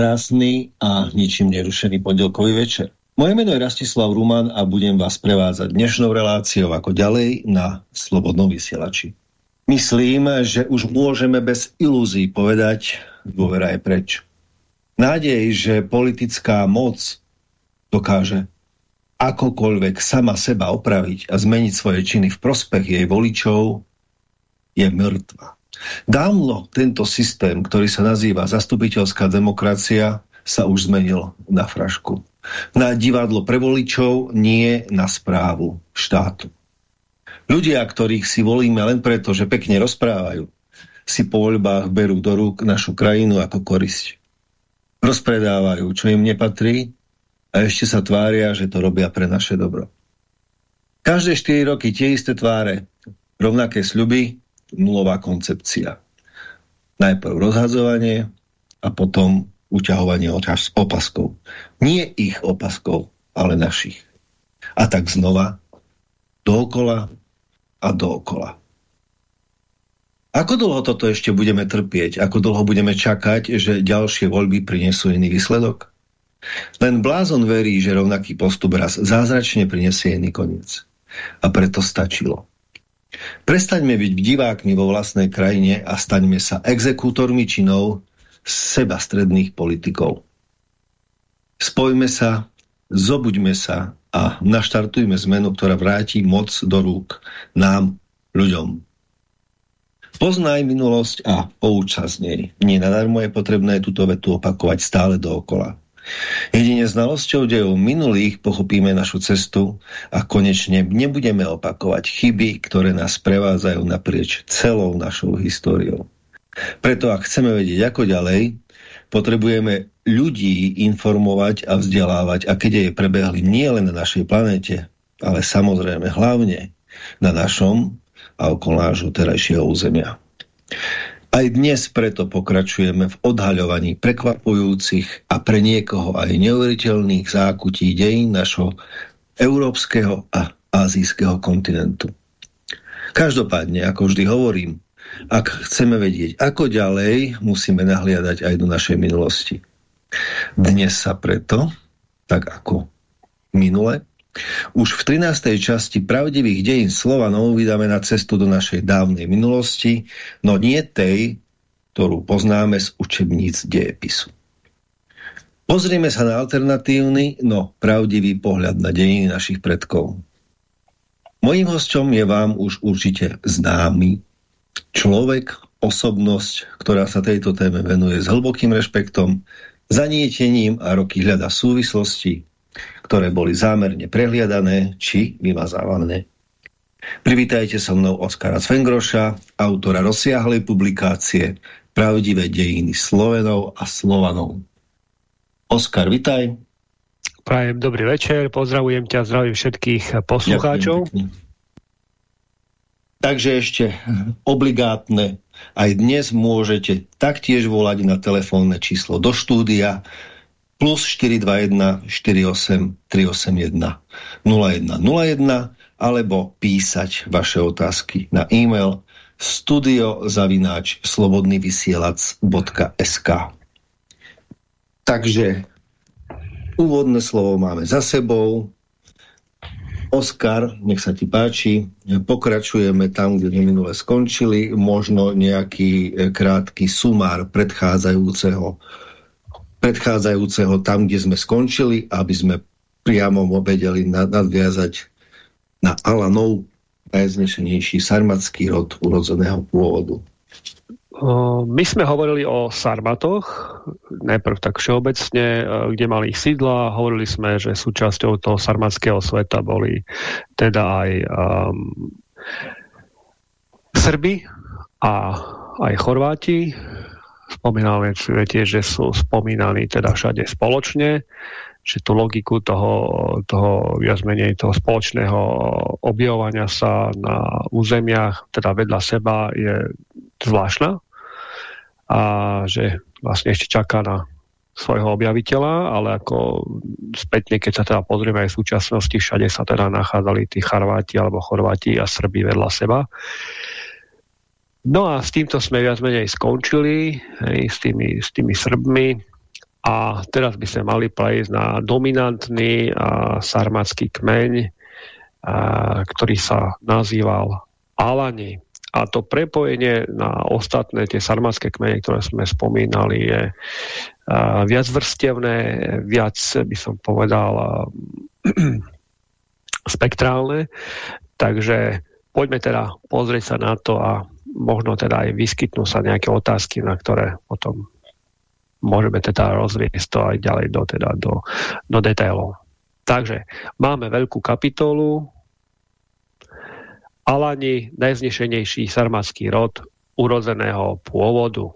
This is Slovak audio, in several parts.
krásny a ničím nerušený pondelkový večer. Moje meno je Rastislav Ruman a budem vás prevádzať dnešnou reláciou ako ďalej na Slobodnom vysielači. Myslím, že už môžeme bez ilúzií povedať, dôvera je preč. Nádej, že politická moc dokáže akokoľvek sama seba opraviť a zmeniť svoje činy v prospech jej voličov, je mŕtva. Dávno tento systém, ktorý sa nazýva zastupiteľská demokracia, sa už zmenil na frašku. Na divadlo pre voličov, nie na správu štátu. Ľudia, ktorých si volíme len preto, že pekne rozprávajú, si po voľbách berú do rúk našu krajinu ako korisť. Rozpredávajú, čo im nepatrí a ešte sa tvária, že to robia pre naše dobro. Každé 4 roky tie isté tváre, rovnaké sľuby, nulová koncepcia. Najprv rozhadzovanie a potom uťahovanie opaskov. Nie ich opaskov, ale našich. A tak znova, dookola a dookola. Ako dlho toto ešte budeme trpieť? Ako dlho budeme čakať, že ďalšie voľby prinesú iný výsledok? Len blázon verí, že rovnaký postup raz zázračne prinesie iný koniec. A preto stačilo. Prestaňme byť divákmi vo vlastnej krajine a staňme sa exekútormi činov sebastredných politikov. Spojme sa, zobuďme sa a naštartujme zmenu, ktorá vráti moc do rúk nám, ľuďom. Poznaj minulosť a pouč sa z nej. Nie nadarmo je potrebné túto vetu opakovať stále dookola. Jedine znalosťou dejov minulých pochopíme našu cestu a konečne nebudeme opakovať chyby, ktoré nás prevádzajú naprieč celou našou históriou. Preto ak chceme vedieť ako ďalej, potrebujeme ľudí informovať a vzdelávať, aké deje prebehli nie len na našej planete, ale samozrejme hlavne na našom a okolo nášho terajšieho územia. Aj dnes preto pokračujeme v odhaľovaní prekvapujúcich a pre niekoho aj neuveriteľných zákutí dejín našho európskeho a azijského kontinentu. Každopádne, ako vždy hovorím, ak chceme vedieť, ako ďalej, musíme nahliadať aj do našej minulosti. Dnes sa preto, tak ako minule, už v 13. časti pravdivých dejín Slovanov vydáme na cestu do našej dávnej minulosti, no nie tej, ktorú poznáme z učebníc dejepisu. Pozrieme sa na alternatívny, no pravdivý pohľad na dejiny našich predkov. Mojím hostom je vám už určite známy človek, osobnosť, ktorá sa tejto téme venuje s hlbokým rešpektom, zanietením a roky hľada súvislosti, ktoré boli zámerne prehliadané či vymazávané. Privítajte so mnou Oskara Svengroša, autora rozsiahlej publikácie Pravdivé dejiny Slovenov a Slovanov. Oskar, vitaj. Prajem dobrý večer, pozdravujem ťa, zdravím všetkých poslucháčov. Takže ešte obligátne, aj dnes môžete taktiež volať na telefónne číslo do štúdia plus 421 48 381 0101 alebo písať vaše otázky na e-mail studiozavináč slobodnyvysielac.sk Takže úvodné slovo máme za sebou. Oskar, nech sa ti páči, pokračujeme tam, kde sme minule skončili, možno nejaký e, krátky sumár predchádzajúceho predchádzajúceho tam, kde sme skončili, aby sme priamo vedeli nadviazať na Alanov, najznešenejší sarmatský rod urodzeného pôvodu. My sme hovorili o Sarmatoch, najprv tak všeobecne, kde mali ich sídla. Hovorili sme, že súčasťou toho sarmatského sveta boli teda aj um, Srby a aj Chorváti spomíname tiež, že sú spomínaní teda všade spoločne, že tú logiku toho, toho viac menej toho spoločného objavovania sa na územiach, teda vedľa seba je zvláštna a že vlastne ešte čaká na svojho objaviteľa, ale ako spätne, keď sa teda pozrieme aj v súčasnosti, všade sa teda nachádzali tí Charváti alebo Chorváti a Srbi vedľa seba. No a s týmto sme viac menej skončili, hej, s, tými, s tými Srbmi. A teraz by sme mali prejsť na dominantný a, sarmatský kmeň, a, ktorý sa nazýval Alani. A to prepojenie na ostatné tie sarmatské kmene, ktoré sme spomínali, je uh, viac vrstevné, viac by som povedal uh, spektrálne. Takže poďme teda pozrieť sa na to a možno teda aj vyskytnú sa nejaké otázky, na ktoré potom môžeme teda rozviesť to aj ďalej do, teda do, do detailov. Takže máme veľkú kapitolu Alani, najznešenejší sarmatský rod urodzeného pôvodu.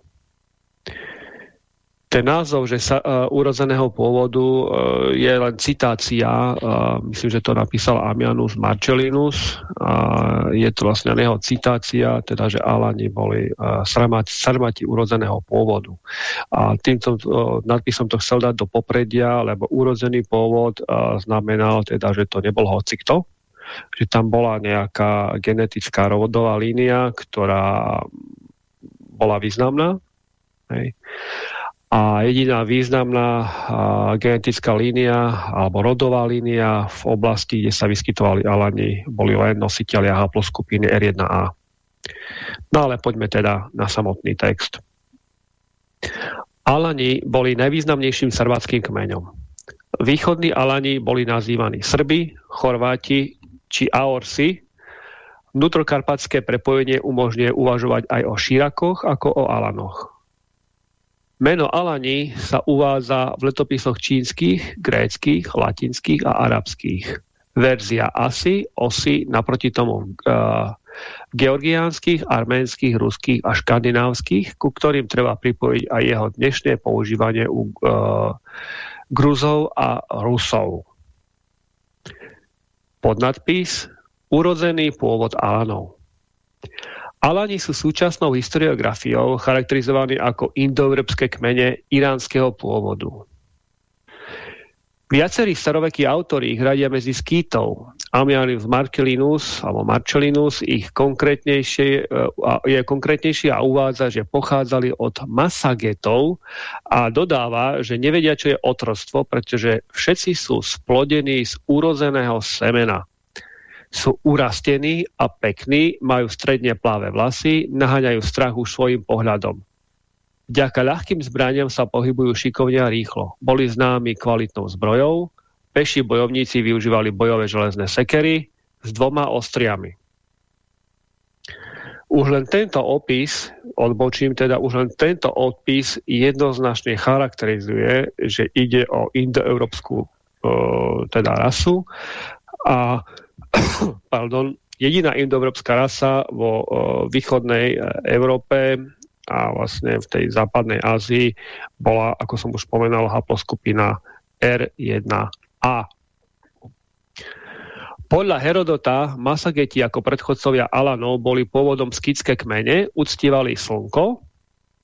Ten názov, že sa, uh, urodzeného pôvodu uh, je len citácia, uh, myslím, že to napísal Amianus Marcellinus, uh, je to vlastne jeho citácia, teda, že Alani boli uh, sarmati, sarmati urodzeného pôvodu. A týmto uh, nadpisom to chcel dať do popredia, lebo urodzený pôvod uh, znamenal teda, že to nebol hocikto, že tam bola nejaká genetická rodová línia, ktorá bola významná. Hej. A jediná významná genetická línia alebo rodová línia v oblasti, kde sa vyskytovali alani, boli len nositeľia haploskupiny R1A. No ale poďme teda na samotný text. Alani boli najvýznamnejším srbáckým kmeňom. Východní Alani boli nazývaní Srby, Chorváti, či Aorsi, vnútrokarpatské prepojenie umožňuje uvažovať aj o Širakoch ako o Alanoch. Meno Alani sa uvádza v letopisoch čínskych, gréckých, latinských a arabských. Verzia Asi, Osi, naproti tomu uh, georgiánskych, arménskych, ruských a škandinávskych, ku ktorým treba pripojiť aj jeho dnešné používanie u uh, Gruzov a Rusov. Podnadpis Urodzený pôvod Alanov. Alani sú súčasnou historiografiou charakterizovaní ako indoeurópske kmene iránskeho pôvodu. Viacerí starovekí autori ich radia medzi skýtov. Amianus Marcellinus alebo Marcellinus ich konkrétnejšie, e, je konkrétnejší a uvádza, že pochádzali od Masagetov a dodáva, že nevedia, čo je otrostvo, pretože všetci sú splodení z urozeného semena. Sú urastení a pekní, majú stredne pláve vlasy, naháňajú strach už svojim pohľadom. Vďaka ľahkým zbraniam sa pohybujú šikovne a rýchlo. Boli známi kvalitnou zbrojou, peši bojovníci využívali bojové železné sekery s dvoma ostriami. Už len tento opis, odbočím teda, už len tento opis jednoznačne charakterizuje, že ide o indoeurópsku teda rasu a pardon, jediná indoeurópska rasa vo východnej Európe a vlastne v tej západnej Ázii bola, ako som už spomenal, haploskupina R1A. Podľa Herodota Masageti ako predchodcovia Alanov boli pôvodom skické kmene, uctievali slnko,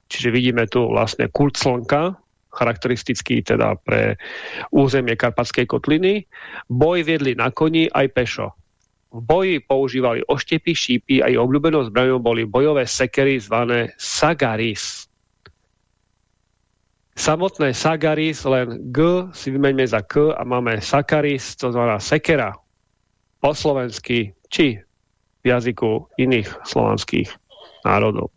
čiže vidíme tu vlastne kult slnka, charakteristický teda pre územie Karpatskej kotliny. Boj viedli na koni aj pešo. V boji používali oštepy, šípy a ich obľúbenou zbraňou boli bojové sekery zvané sagaris. Samotné sagaris, len G si vymeňme za K a máme sakaris, to znamená sekera. Po slovensky, či v jazyku iných slovanských národov.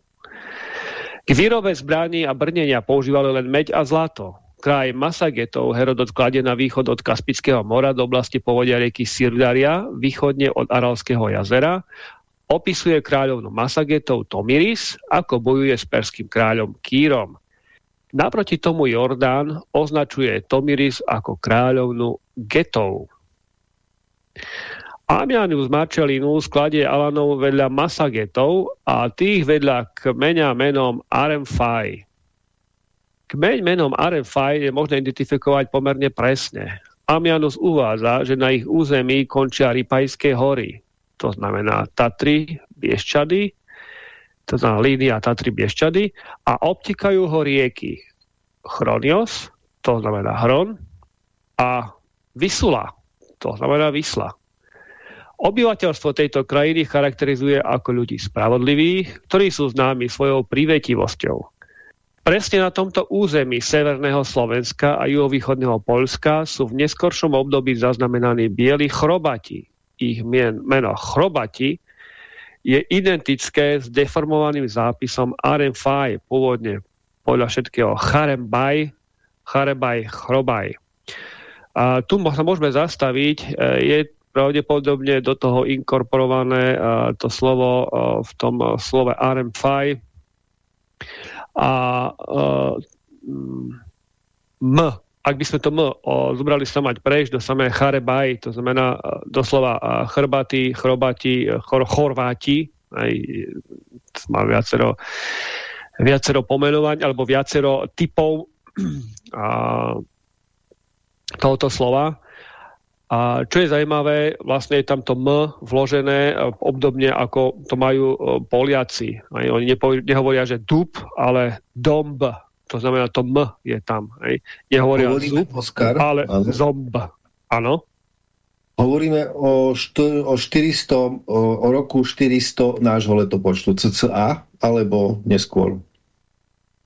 K výrobe zbraní a brnenia používali len meď a zlato kraj Masagetov Herodot kladie na východ od Kaspického mora do oblasti povodia rieky Sirdaria, východne od Aralského jazera. Opisuje kráľovnu Masagetov Tomiris, ako bojuje s perským kráľom Kýrom. Naproti tomu Jordán označuje Tomiris ako kráľovnu Getov. Amianus Marcellinus kladie Alanov vedľa Masagetov a tých vedľa kmeňa menom Aremfai. Kmeň menom Arefaj je možné identifikovať pomerne presne. Amianus uvádza, že na ich území končia Ripajské hory. To znamená Tatry, Bieščady, to znamená línia Tatry, Bieščady a obtikajú ho rieky Chronios, to znamená Hron, a Vysula, to znamená Vysla. Obyvateľstvo tejto krajiny charakterizuje ako ľudí spravodlivých, ktorí sú známi svojou privetivosťou. Presne na tomto území severného Slovenska a juhovýchodného Polska sú v neskoršom období zaznamenaní bieli chrobati. Ich meno chrobati je identické s deformovaným zápisom Aremfaj, pôvodne podľa všetkého Charembaj, Charebaj, Chrobaj. A tu sa môžeme zastaviť, e, je pravdepodobne do toho inkorporované e, to slovo e, v tom slove Aremfaj a M, ak by sme to M zobrali sa mať prejsť do samé Charebaj, to znamená doslova chrbaty, chrobati, chor, chorváti, aj, má viacero, viacero pomenovaní alebo viacero typov a, tohoto slova. A čo je zaujímavé, vlastne je tam to M vložené obdobne ako to majú Poliaci. Aj, oni nehovoria, že dub, ale domb to znamená, to M je tam. Nehovoria Hovoríme, zub, Oskar, ale áno. zomb. Áno. Hovoríme o, št- o 400, o, o roku 400 nášho letopočtu CCA, alebo neskôr?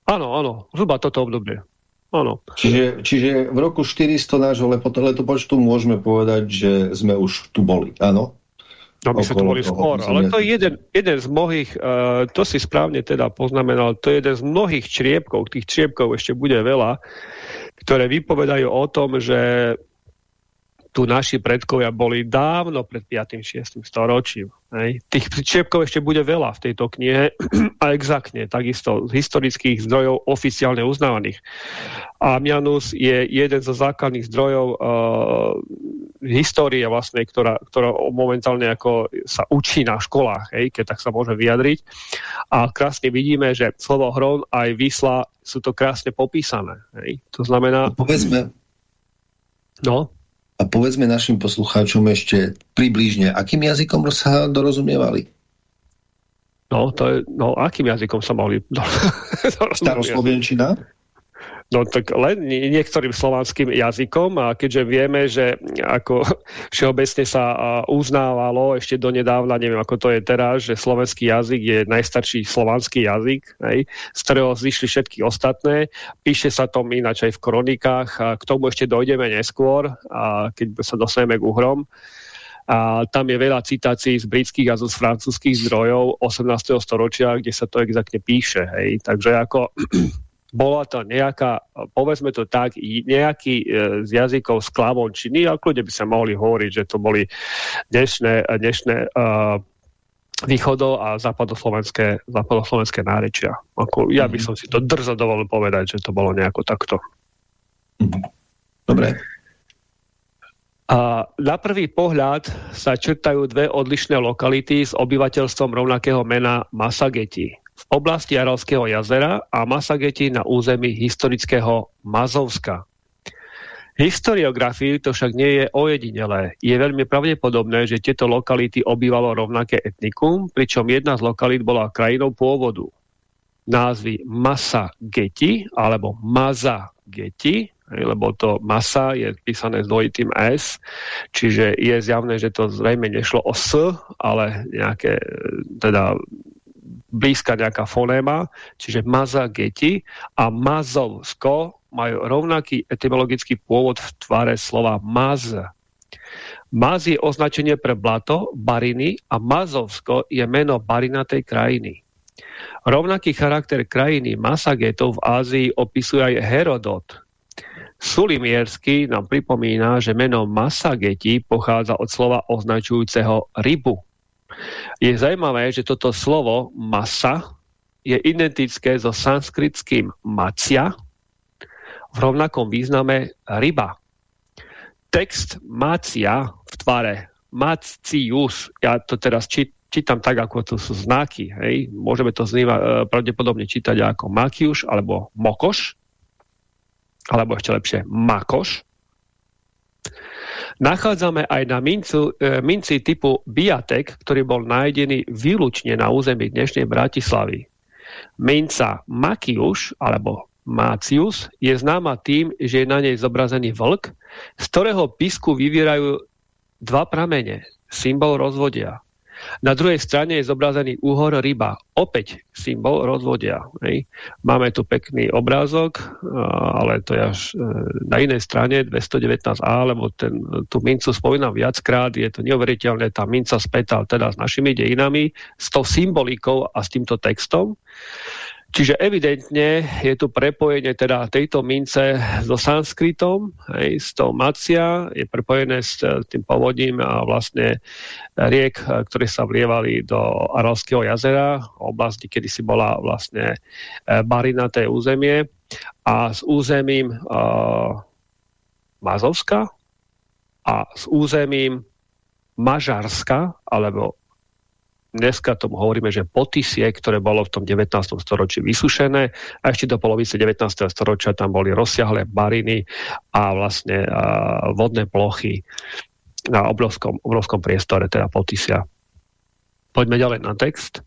Áno, áno, zhruba toto obdobie. Áno. Čiže, čiže v roku 400 nášho letopočtu môžeme povedať, že sme už tu boli, áno? No my sme to boli skôr, ale to je jeden, jeden z mnohých, uh, to si správne teda poznamenal, to je jeden z mnohých čriepkov, tých čriepkov ešte bude veľa, ktoré vypovedajú o tom, že tu naši predkovia boli dávno pred 5. 6. storočím. Hej. Tých čriepkov ešte bude veľa v tejto knihe a exaktne, takisto z historických zdrojov oficiálne uznávaných. A Mianus je jeden zo základných zdrojov uh, histórie vlastne, ktorá, ktorá momentálne ako sa učí na školách, hej, keď tak sa môže vyjadriť. A krásne vidíme, že slovo hron aj vysla sú to krásne popísané. Hej. To znamená... A povedzme, no? A povedzme našim poslucháčom ešte približne, akým jazykom sa dorozumievali? No, to je, no akým jazykom sa mohli? Staroslovenčina? No tak len niektorým slovanským jazykom a keďže vieme, že ako všeobecne sa uznávalo ešte donedávna, neviem ako to je teraz, že slovenský jazyk je najstarší slovanský jazyk, hej, z ktorého zišli všetky ostatné. Píše sa tom ináč aj v kronikách a k tomu ešte dojdeme neskôr, a keď sa dostaneme k uhrom. A tam je veľa citácií z britských a zo francúzských zdrojov 18. storočia, kde sa to exaktne píše. Hej. Takže ako bola to nejaká, povedzme to tak, nejaký e, z jazykov z klavončiny, a kľudne by sa mohli hovoriť, že to boli dnešné, dnešné uh, východo- a západoslovenské, západoslovenské nárečia. Ako, ja by som si to drzo dovolil povedať, že to bolo nejako takto. Dobre. A na prvý pohľad sa črtajú dve odlišné lokality s obyvateľstvom rovnakého mena Masageti v oblasti Aralského jazera a Masageti na území historického Mazovska. Historiografii to však nie je ojedinelé. Je veľmi pravdepodobné, že tieto lokality obývalo rovnaké etnikum, pričom jedna z lokalít bola krajinou pôvodu. Názvy Masa Geti alebo Maza Geti, lebo to masa je písané s dvojitým S, čiže je zjavné, že to zrejme nešlo o S, ale nejaké teda blízka nejaká fonéma, čiže Mazageti a Mazovsko majú rovnaký etymologický pôvod v tvare slova Maz. Maz je označenie pre blato, bariny a Mazovsko je meno barinatej krajiny. Rovnaký charakter krajiny Masagetov v Ázii opisuje aj Herodot. Sulimiersky nám pripomína, že meno Masageti pochádza od slova označujúceho rybu. Je zaujímavé, že toto slovo masa je identické so sanskritským macia v rovnakom význame ryba. Text macia v tvare macius, ja to teraz či, čítam tak, ako to sú znaky, hej. môžeme to zníva, e, pravdepodobne čítať ako makiuš alebo mokoš, alebo ešte lepšie makoš, Nachádzame aj na mincu, e, minci typu Biatek, ktorý bol nájdený výlučne na území dnešnej Bratislavy. Minca Makius alebo Macius je známa tým, že je na nej zobrazený vlk, z ktorého písku vyvierajú dva pramene, symbol rozvodia. Na druhej strane je zobrazený úhor ryba. Opäť symbol rozvodia. Hej. Máme tu pekný obrázok, ale to je až e, na inej strane 219a, lebo ten, tú mincu spomínam viackrát, je to neuveriteľné, tá minca spätá teda s našimi dejinami, s tou symbolikou a s týmto textom. Čiže evidentne je tu prepojenie teda tejto mince so sanskritom, hej, s tou macia, je prepojené s tým povodím a vlastne riek, ktoré sa vlievali do Aralského jazera, oblasti, kedy si bola vlastne e, barinaté územie. A s územím uh, Mazovska a s územím Mažarska alebo dneska tomu hovoríme, že potisie, ktoré bolo v tom 19. storočí vysušené a ešte do polovice 19. storočia tam boli rozsiahle bariny a vlastne a, vodné plochy na obrovskom, obrovskom priestore, teda potisia. Poďme ďalej na text.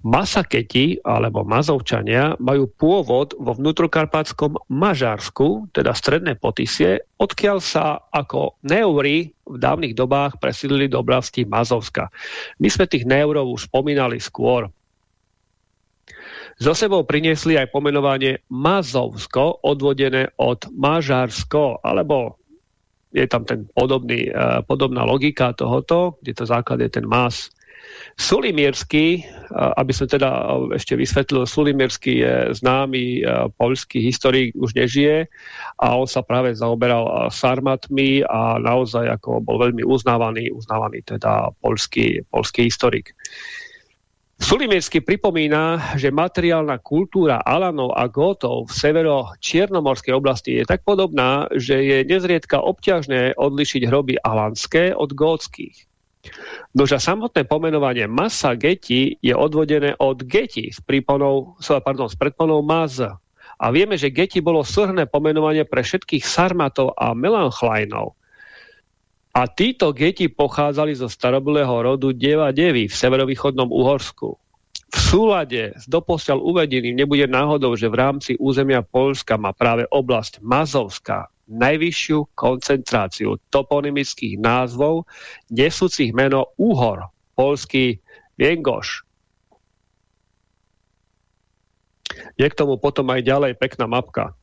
Masaketi alebo Mazovčania majú pôvod vo vnútrokarpátskom Mažarsku, teda stredné potisie, odkiaľ sa ako neuri v dávnych dobách presídlili do oblasti Mazovska. My sme tých neurov už spomínali skôr. Zo sebou priniesli aj pomenovanie Mazovsko, odvodené od Mažarsko, alebo je tam ten podobný, uh, podobná logika tohoto, kde to základ je ten Maz. Sulimírsky, aby som teda ešte vysvetlil, Sulimírsky je známy poľský historik, už nežije a on sa práve zaoberal sarmatmi a naozaj ako bol veľmi uznávaný, uznávaný teda poľský, poľský historik. Sulimírsky pripomína, že materiálna kultúra Alanov a Gótov v severo-čiernomorskej oblasti je tak podobná, že je nezriedka obťažné odlišiť hroby alanské od Nože samotné pomenovanie masa geti je odvodené od geti s, príponou, s predponou maz. A vieme, že geti bolo súhrné pomenovanie pre všetkých sarmatov a melanchlajnov. A títo geti pochádzali zo starobilého rodu Deva Devy v severovýchodnom Uhorsku. V súlade s doposiaľ uvedeným nebude náhodou, že v rámci územia Polska má práve oblasť Mazovská najvyššiu koncentráciu toponymických názvov nesúcich meno Úhor, polský Viengoš. Je k tomu potom aj ďalej pekná mapka.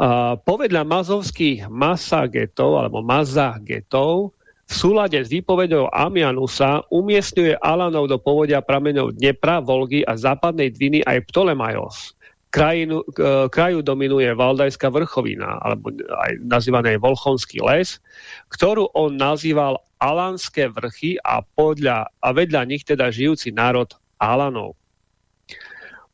A povedľa mazovských masagetov alebo mazagetov v súlade s výpovedou Amianusa umiestňuje Alanov do povodia prameňov Dnepra, Volgy a západnej Dviny aj Ptolemajos krajinu, kraju dominuje Valdajská vrchovina, alebo aj nazývaný Volchonský les, ktorú on nazýval Alanské vrchy a, podľa, a vedľa nich teda žijúci národ Alanov.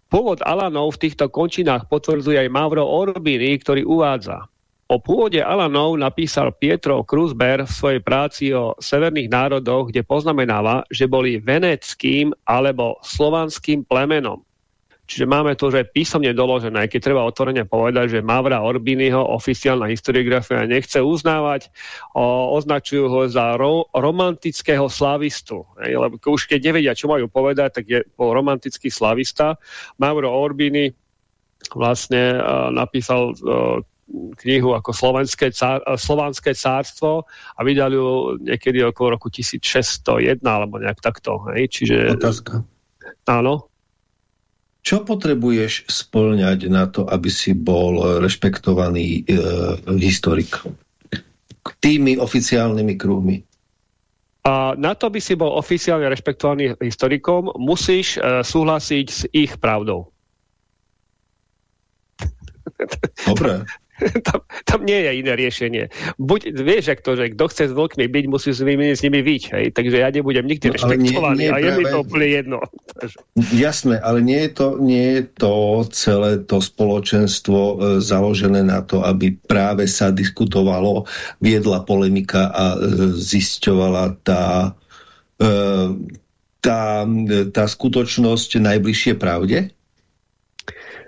Pôvod Alanov v týchto končinách potvrdzuje aj Mavro Orbiny, ktorý uvádza O pôvode Alanov napísal Pietro Kruzber v svojej práci o severných národoch, kde poznamenáva, že boli veneckým alebo slovanským plemenom. Čiže máme to, že písomne doložené, keď treba otvorene povedať, že Mavra Orbiniho oficiálna historiografia nechce uznávať, o, označujú ho za ro, romantického slavistu. Hej, lebo už keď nevedia, čo majú povedať, tak je bol romantický slavista. Mavro Orbini vlastne uh, napísal uh, knihu ako Slovenské, cár, Slovanské cárstvo a vydali ju niekedy okolo roku 1601 alebo nejak takto. Hej? Čiže... Otázka. Áno. Čo potrebuješ splňať na to, aby si bol rešpektovaný e, historik? Tými oficiálnymi kruhmi. A na to by si bol oficiálne rešpektovaný historikom, musíš e, súhlasiť s ich pravdou. Dobre. tam, tam nie je iné riešenie. Buď, vieš, ak to, že kto chce s vlkmi byť, musí s nimi, s nimi byť. Hej? Takže ja nebudem nikdy no, rešpektovaný nie, nie a je mi to úplne jedno. Jasné, ale nie je, to, nie je to celé to spoločenstvo e, založené na to, aby práve sa diskutovalo, viedla polemika a e, zisťovala tá, e, tá, tá skutočnosť najbližšie pravde?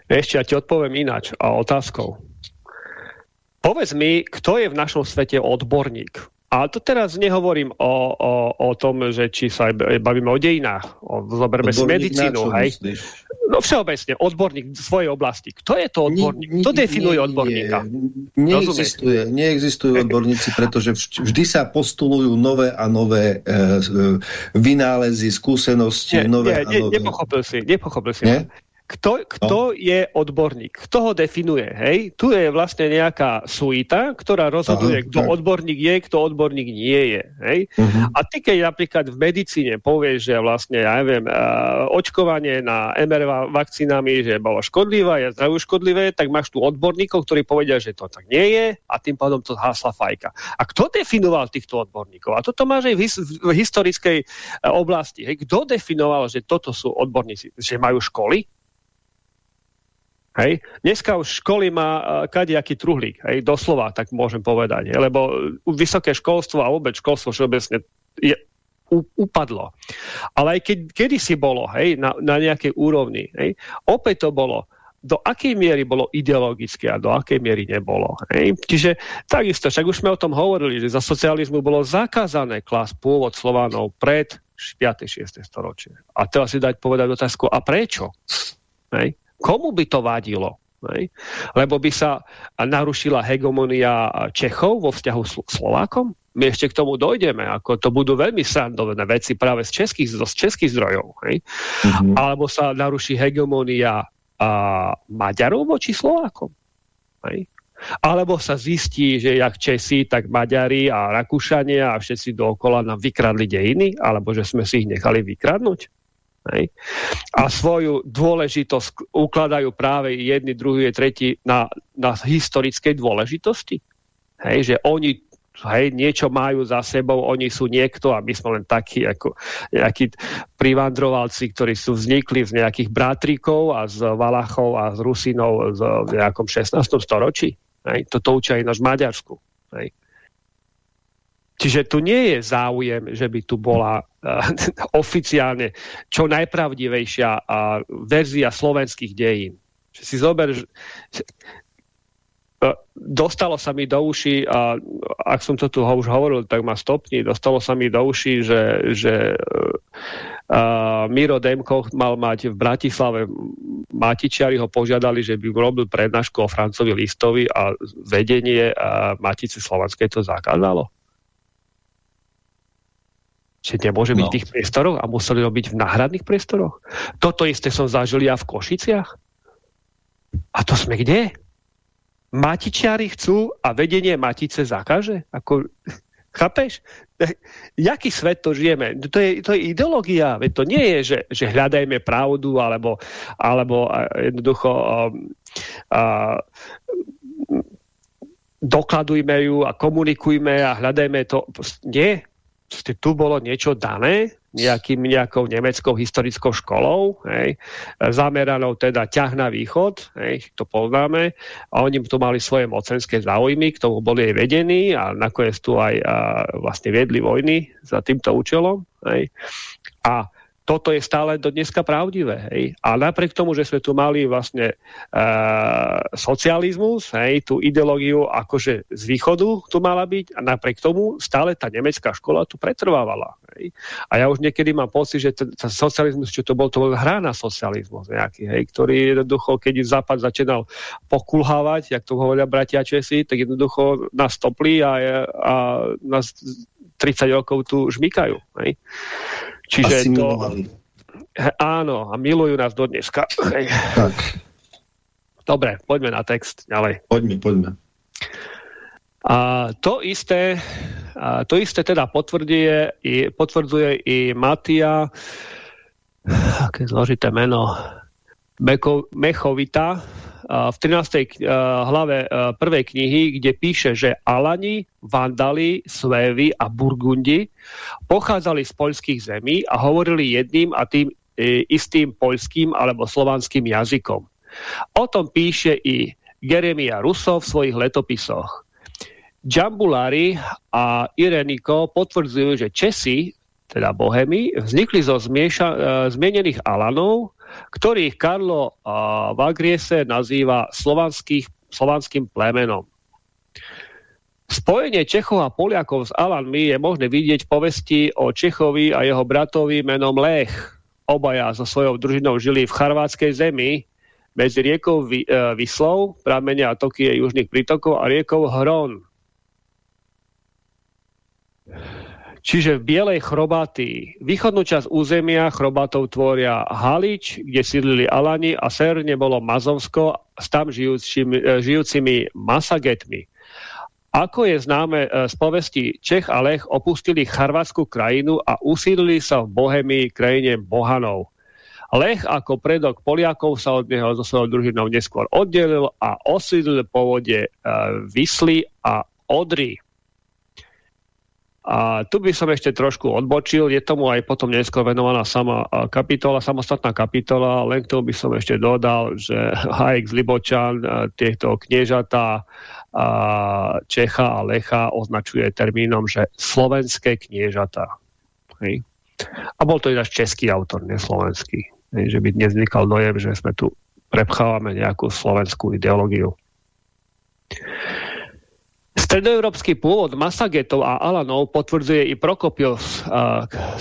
Ešte ja ti odpoviem ináč a otázkou. Povedz mi, kto je v našom svete odborník? A to teraz nehovorím o, o, o tom, že či sa bavíme o dejinách, o, zoberme si medicínu, hej. Myslíš? No všeobecne, odborník v svojej oblasti. Kto je to odborník? Kto definuje nie, odborníka? Nie, neexistuje, neexistujú odborníci, pretože vždy sa postulujú nové a nové e, e, vynálezy, skúsenosti, nie, nové nie, a nové. Nepochopil si, nepochopil si. Nie? Kto, kto no. je odborník? Kto ho definuje? Hej? Tu je vlastne nejaká suita, ktorá rozhoduje, Aha, kto tak. odborník je, kto odborník nie je. Hej? Uh mhm. -huh. A ty, keď napríklad v medicíne povieš, že vlastne, ja neviem, očkovanie na MR vakcínami, že bolo škodlivé, je zdraví škodlivé, tak máš tu odborníkov, ktorí povedia, že to tak nie je a tým pádom to hasla fajka. A kto definoval týchto odborníkov? A toto máš aj v, his v historickej oblasti. Hej? Kto definoval, že toto sú odborníci? Že majú školy? Hej. Dneska už školy má uh, kadejaký truhlík, hej, doslova, tak môžem povedať. Hej, lebo vysoké školstvo a vôbec školstvo všeobecne je, upadlo. Ale aj keď, kedy si bolo hej, na, na nejakej úrovni, hej, opäť to bolo do akej miery bolo ideologické a do akej miery nebolo. Hej? Čiže takisto, však už sme o tom hovorili, že za socializmu bolo zakázané klas pôvod Slovánov pred 5. 6. storočie. A teraz si dať povedať otázku, a prečo? Hej? Komu by to vadilo? Hej? Lebo by sa narušila hegemonia Čechov vo vzťahu s Slovákom? My ešte k tomu dojdeme, ako to budú veľmi srandovné veci práve z českých, z českých zdrojov. Hej? Mm -hmm. Alebo sa naruší hegemonia a, Maďarov voči Slovákom. Hej? Alebo sa zistí, že jak Česi, tak Maďari a Rakúšania a všetci dookola nám vykradli dejiny, alebo že sme si ich nechali vykradnúť. Hej. A svoju dôležitosť ukladajú práve jedni, druhý, tretí na, na historickej dôležitosti. Hej, že oni hej, niečo majú za sebou, oni sú niekto a my sme len takí ako nejakí privandrovalci, ktorí sú vznikli z nejakých bratríkov a z Valachov a z Rusinov v nejakom 16. storočí. Hej. Toto učia aj náš Maďarsku. Hej. Čiže tu nie je záujem, že by tu bola oficiálne čo najpravdivejšia verzia slovenských dejín. Si zober, uh, dostalo sa mi do uší, a ak som to tu už hovoril, tak ma stopni, dostalo sa mi do uší, že, že uh, Miro Demko mal mať v Bratislave Matičiari ho požiadali, že by robil prednášku o Francovi Listovi a vedenie uh, Matice Slovenskej to zakázalo že nemôže byť no. v tých priestoroch a museli robiť v náhradných priestoroch. Toto isté som zažil ja v Košiciach. A to sme kde? Matičiari chcú a vedenie Matice zakaže? Ako, chápeš? Jaký svet to žijeme? To je, to je ideológia. Veď to nie je, že, že hľadajme pravdu alebo, alebo jednoducho um, uh, dokladujme ju a komunikujme a hľadajme to. Nie tu bolo niečo dané nejakým, nejakou nemeckou historickou školou, hej, zameranou teda ťah na východ, hej, to poznáme, a oni tu mali svoje mocenské záujmy, k tomu boli aj vedení a nakoniec tu aj a, vlastne viedli vojny za týmto účelom. Hej. A toto je stále do dneska pravdivé. Hej. A napriek tomu, že sme tu mali vlastne e, socializmus, hej, tú ideológiu akože z východu tu mala byť a napriek tomu stále tá nemecká škola tu pretrvávala. Hej. A ja už niekedy mám pocit, že ten, ten socializmus, čo to bol, to bol hra na socializmus nejaký, hej, ktorý jednoducho, keď Západ začínal pokulhávať, jak to hovoria bratia Česi, tak jednoducho nás topli a, a nás 30 rokov tu žmykajú. Hej. Čiže to... Áno, a milujú nás do dneska. Tak. Dobre, poďme na text ďalej. Poďme, poďme. A to isté, a to isté teda potvrduje i, potvrdzuje i Matia, aké zložité meno, Mechovita, v 13. hlave prvej knihy, kde píše, že Alani, Vandali, Svévy a Burgundi pochádzali z poľských zemí a hovorili jedným a tým e, istým poľským alebo slovanským jazykom. O tom píše i Jeremia Ruso v svojich letopisoch. Džambulári a Ireniko potvrdzujú, že Česi, teda Bohemy, vznikli zo zmieša, e, zmienených Alanov, ktorých Karlo Vagriese nazýva slovanským plemenom. Spojenie Čechov a Poliakov s Alanmi je možné vidieť v povesti o Čechovi a jeho bratovi menom Lech. Obaja so svojou družinou žili v charvátskej zemi medzi riekou Vyslov, e, pramene a toky južných prítokov a riekou Hron. Čiže v Bielej Chrobaty. Východnú časť územia Chrobatov tvoria Halič, kde sídlili Alani a serne bolo Mazovsko s tam žijúcimi, e, žijúcimi Masagetmi. Ako je známe e, z povesti, Čech a Lech opustili charvátsku krajinu a usídlili sa v Bohemii, krajine Bohanov. Lech ako predok Poliakov sa od neho zo svojho družinou neskôr oddelil a osídlil po vode e, Vysly a Odry. A tu by som ešte trošku odbočil, je tomu aj potom neskôr venovaná sama kapitola, samostatná kapitola, len k tomu by som ešte dodal, že Hajek z Libočan, tieto kniežatá Čecha a Lecha označuje termínom, že slovenské kniežatá. A bol to ináč český autor, neslovenský. Hej, že by dnes vznikal dojem, že sme tu prepchávame nejakú slovenskú ideológiu. Stredoeurópsky pôvod Masagetov a Alanov potvrdzuje i Prokopios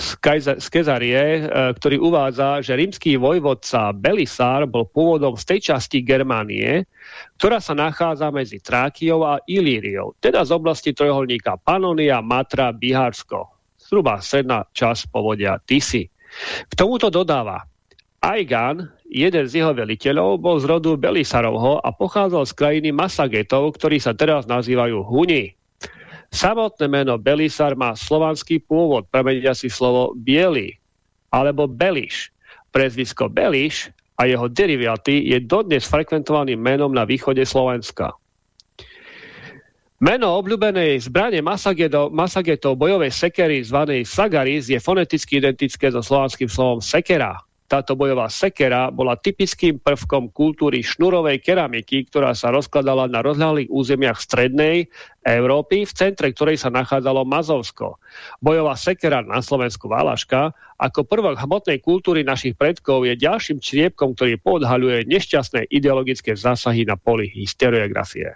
z, z Kezarie, ktorý uvádza, že rímsky vojvodca Belisár bol pôvodom z tej časti Germánie, ktorá sa nachádza medzi Trákiou a Ilíriou, teda z oblasti trojuholníka Panonia, Matra, Bihársko. Zhruba stredná časť povodia Tisy. K tomuto dodáva, Aigan, jeden z jeho veliteľov, bol z rodu Belisarovho a pochádzal z krajiny Masagetov, ktorí sa teraz nazývajú Huni. Samotné meno Belisar má slovanský pôvod, premedia slovo biely, alebo Beliš. Prezvisko Beliš a jeho deriváty je dodnes frekventovaným menom na východe Slovenska. Meno obľúbenej zbrane Masagetov, Masagetov bojovej sekery zvanej Sagaris je foneticky identické so slovanským slovom sekera. Táto bojová sekera bola typickým prvkom kultúry šnurovej keramiky, ktorá sa rozkladala na rozhľadlých územiach strednej Európy, v centre ktorej sa nachádzalo Mazovsko. Bojová sekera na Slovensku Valaška ako prvok hmotnej kultúry našich predkov je ďalším čriepkom, ktorý podhaľuje nešťastné ideologické zásahy na poli historiografie.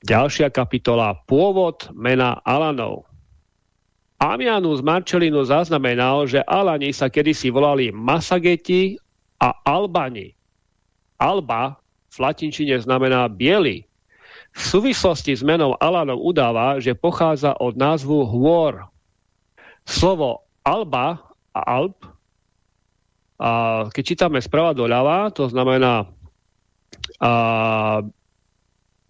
Ďalšia kapitola Pôvod mena Alanov. Amianus Marcelino zaznamenal, že Alani sa kedysi volali Masageti a Albani. Alba v latinčine znamená biely. V súvislosti s menom Alanov udáva, že pochádza od názvu hôr. Slovo Alba a Alp, a keď čítame sprava doľava, to znamená a,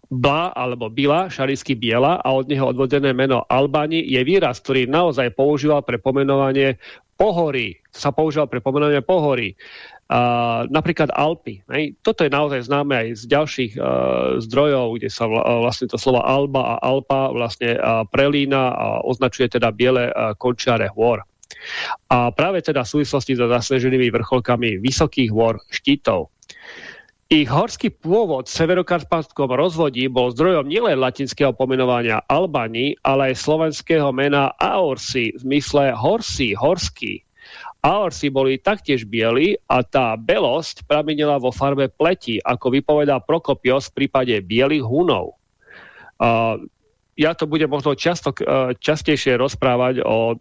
Bla alebo Bila, šarisky biela a od neho odvodené meno Albani je výraz, ktorý naozaj používal pre pomenovanie pohorí. Sa používal pre pomenovanie pohorí. Uh, napríklad Alpy. Ne? Toto je naozaj známe aj z ďalších uh, zdrojov, kde sa vla, vlastne to slovo Alba a Alpa vlastne uh, prelína a označuje teda biele uh, končiare hôr. A práve teda v súvislosti so zasneženými vrcholkami vysokých hôr štítov. Ich horský pôvod v severokarpatskom rozvodí bol zdrojom nielen latinského pomenovania Albani, ale aj slovenského mena Aorsi v zmysle horsí, horský. Aorsi boli taktiež bieli a tá belosť pramenila vo farbe pleti, ako vypovedá Prokopios v prípade bielých hunov. Uh, ja to budem možno často, uh, častejšie rozprávať o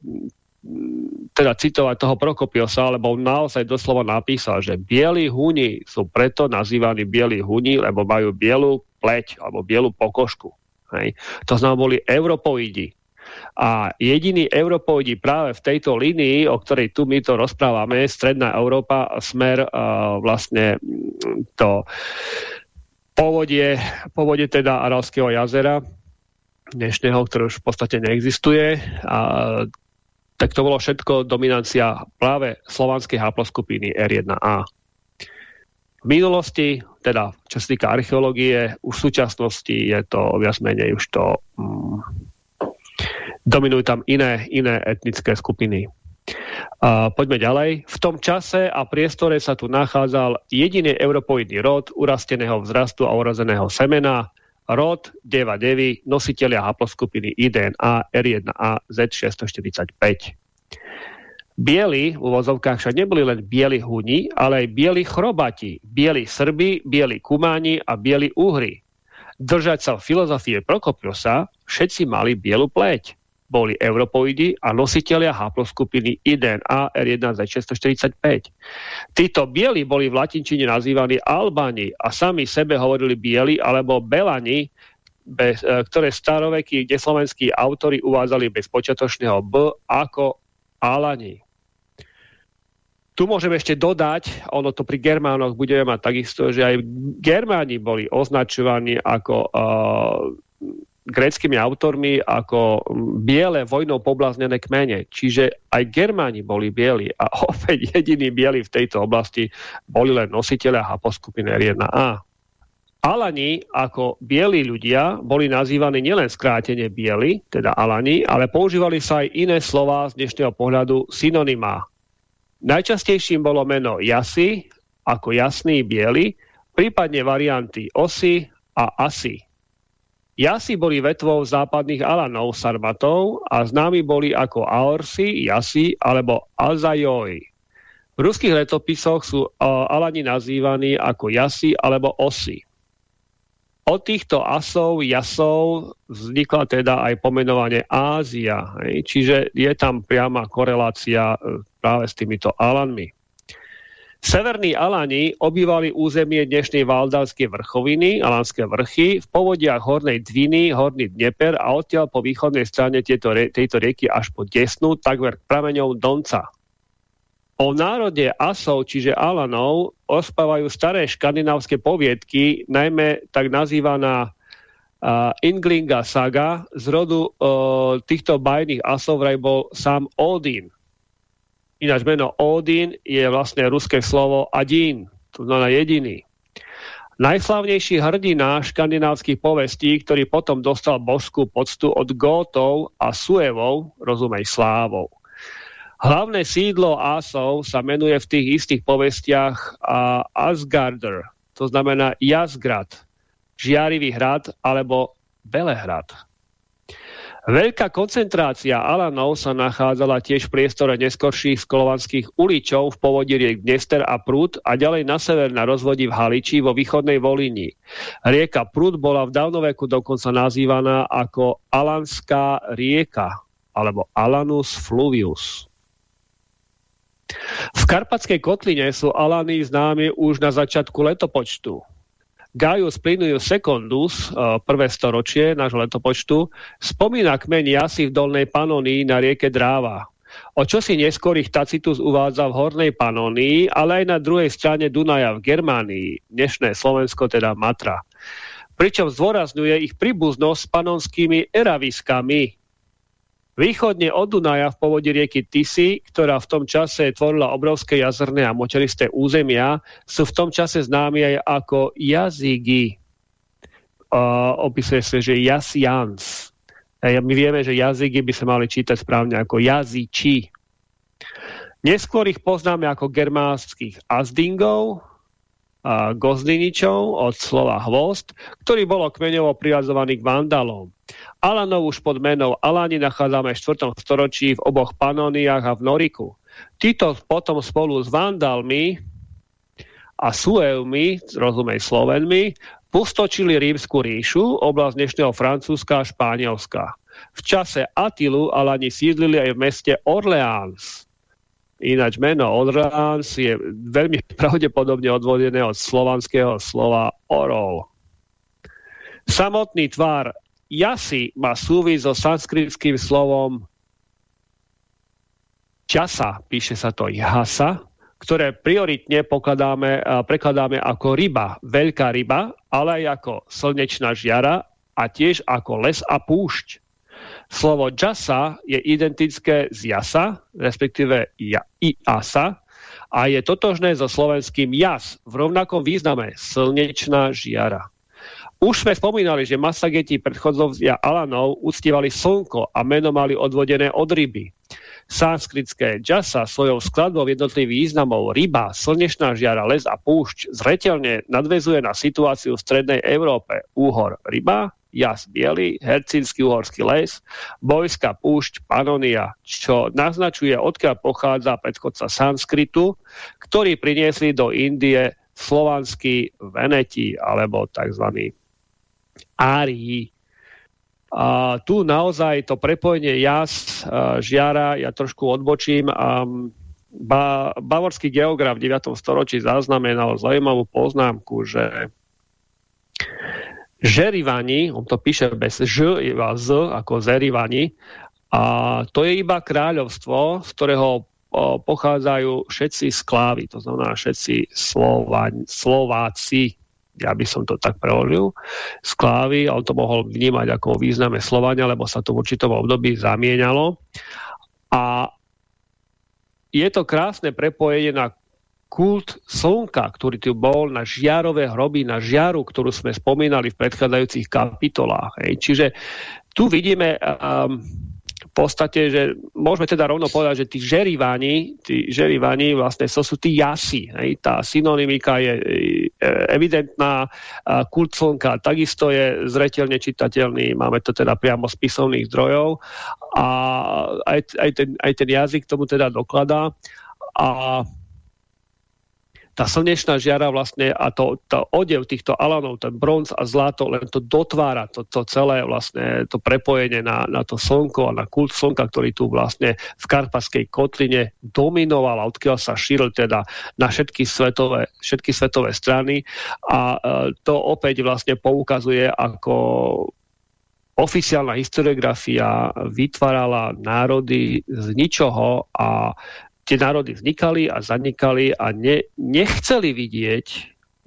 teda citovať toho Prokopiosa, lebo naozaj doslova napísal, že bieli huni sú preto nazývaní bieli huni, lebo majú bielu pleť alebo bielu pokožku. Hej. To znamená, boli europoidi. A jediný europoidi práve v tejto línii, o ktorej tu my to rozprávame, Stredná Európa, smer uh, vlastne to povodie, povodie teda Aralského jazera, dnešného, ktoré už v podstate neexistuje. A tak to bolo všetko dominancia práve slovanskej haploskupiny R1A. V minulosti, teda čo sa týka archeológie, už v súčasnosti je to viac menej už to mm, dominujú tam iné, iné etnické skupiny. A poďme ďalej. V tom čase a priestore sa tu nachádzal jediný europoidný rod urasteného vzrastu a urazeného semena, rod Deva Devy, nositeľia haploskupiny IDNA R1A Z645. Bieli v uvozovkách však neboli len bieli huni, ale aj bieli chrobati, bieli Srbi, bieli Kumáni a bieli Uhry. držať sa filozofie Prokopiosa, všetci mali bielu pleť. Boli europoidi a nositeľia haploskupiny IDNA R1Z645. Títo bieli boli v latinčine nazývaní Albani a sami sebe hovorili bieli alebo belani, bez, e, ktoré starovekí neslovenskí autory uvádzali bez počiatočného B ako Alani. Tu môžeme ešte dodať, ono to pri Germánoch budeme mať takisto, že aj Germáni boli označovaní ako uh, gréckými autormi ako biele vojnou poblaznené kmene. Čiže aj Germáni boli bieli a opäť jediní bieli v tejto oblasti boli len nositeľe haposkupiny R1A. Alani ako bieli ľudia boli nazývaní nielen skrátene bieli, teda Alani, ale používali sa aj iné slova z dnešného pohľadu synonymá Najčastejším bolo meno Jasy, ako jasný biely, prípadne varianty Osy a Asy. Jasy boli vetvou západných Alanov, Sarmatov a známi boli ako Aorsi, Jasy alebo Alzajoj. V ruských letopisoch sú Alani nazývaní ako Jasy alebo Osy. Od týchto asov, jasov vznikla teda aj pomenovanie Ázia. Čiže je tam priama korelácia e, práve s týmito Alanmi. Severní Alani obývali územie dnešnej Valdavskej vrchoviny, Alanské vrchy, v povodiach Hornej Dviny, Horný Dneper a odtiaľ po východnej strane tieto, tejto rieky až po Desnu, takmer prameňou Donca. O národe Asov, čiže Alanov, ospávajú staré škandinávske poviedky, najmä tak nazývaná uh, Inglinga saga. Z rodu uh, týchto bajných Asov vraj bol sám Odin. Ináč meno Odin je vlastne ruské slovo Adín, to znamená jediný. Najslavnejší hrdina škandinávskych povestí, ktorý potom dostal božskú poctu od Gótov a Suevov, rozumej slávou. Hlavné sídlo Asov sa menuje v tých istých povestiach Asgarder, to znamená Jazgrad, Žiarivý hrad alebo Belehrad. Veľká koncentrácia Alanov sa nachádzala tiež v priestore neskorších sklovanských uličov v povodí riek Dnester a Prúd a ďalej na sever na rozvodí v Haliči vo východnej Volini. Rieka Prúd bola v dávnoveku dokonca nazývaná ako Alanská rieka alebo Alanus fluvius. V Karpatskej kotline sú Alany známi už na začiatku letopočtu. Gaius Plinius Secundus, eh, prvé storočie nášho letopočtu, spomína kmeň Jasy v Dolnej Panonii na rieke Dráva. O čosi neskôr ich Tacitus uvádza v Hornej Panonii, ale aj na druhej strane Dunaja v Germánii, dnešné Slovensko, teda Matra. Pričom zdôrazňuje ich príbuznosť s panonskými eraviskami, Východne od Dunaja v povodí rieky Tisy, ktorá v tom čase tvorila obrovské jazerné a močeristé územia, sú v tom čase známi aj ako jazygy. Uh, opisuje sa, že jasjans. A my vieme, že jazyky by sa mali čítať správne ako jazyči. Neskôr ich poznáme ako germánskych azdingov, a gozdiničov od slova hvost, ktorý bolo kmeňovo prirazovaný k vandalom. Alanov už pod menou Alani nachádzame v 4. storočí v oboch Panoniách a v Noriku. Títo potom spolu s Vandalmi a Suevmi, rozumej Slovenmi, pustočili rímsku ríšu, oblasť dnešného Francúzska a Španielska. V čase Atilu Alani sídlili aj v meste Orleans. Ináč meno Orleans je veľmi pravdepodobne odvodené od slovanského slova orol. Samotný tvar Jasi má súvis so sanskritským slovom časa, píše sa to jasa, ktoré prioritne pokladáme, prekladáme ako ryba, veľká ryba, ale aj ako slnečná žiara a tiež ako les a púšť. Slovo jasa je identické s jasa, respektíve ja, i asa, a je totožné so slovenským jas v rovnakom význame slnečná žiara. Už sme spomínali, že Masageti predchodzovia Alanov uctievali slnko a meno mali odvodené od ryby. Sanskritské jasa svojou skladbou jednotlivých významov ryba, slnečná žiara, les a púšť zretelne nadvezuje na situáciu v strednej Európe. Úhor ryba, jas biely, hercínsky uhorský les, bojská púšť Panonia, čo naznačuje, odkiaľ pochádza predchodca Sanskritu, ktorý priniesli do Indie slovanský veneti alebo tzv árií. A tu naozaj to prepojenie jas, žiara, ja trošku odbočím, ba, bavorský geograf v 9. storočí zaznamenal zaujímavú poznámku, že Žerivani, on to píše bez Ž, iba Z, ako Zerivani, a to je iba kráľovstvo, z ktorého pochádzajú všetci sklávy, to znamená všetci Slová, Slováci, ja by som to tak preložil, sklávy, on to mohol vnímať ako význame Slovania, lebo sa to v určitom období zamienalo. A je to krásne prepojenie na kult slnka, ktorý tu bol na žiarové hroby, na žiaru, ktorú sme spomínali v predchádzajúcich kapitolách. Hej. Čiže tu vidíme um, v podstate, že môžeme teda rovno povedať, že tí žeriváni, tí žeriváni vlastne so sú tí jasy. Hej. Tá synonymika je evidentná, kult slnka takisto je zretelne čitateľný, máme to teda priamo z písomných zdrojov a aj, aj, ten, aj ten jazyk tomu teda dokladá. A tá slnečná žiara vlastne a to, to odev týchto alanov, ten bronz a zlato, len to dotvára to, to celé vlastne to prepojenie na, na to slnko a na kult slnka, ktorý tu vlastne v Karpatskej kotline dominoval a odkiaľ sa šíril teda na všetky svetové, všetky svetové strany. A e, to opäť vlastne poukazuje ako oficiálna historiografia vytvárala národy z ničoho a tie národy vznikali a zanikali a ne, nechceli vidieť,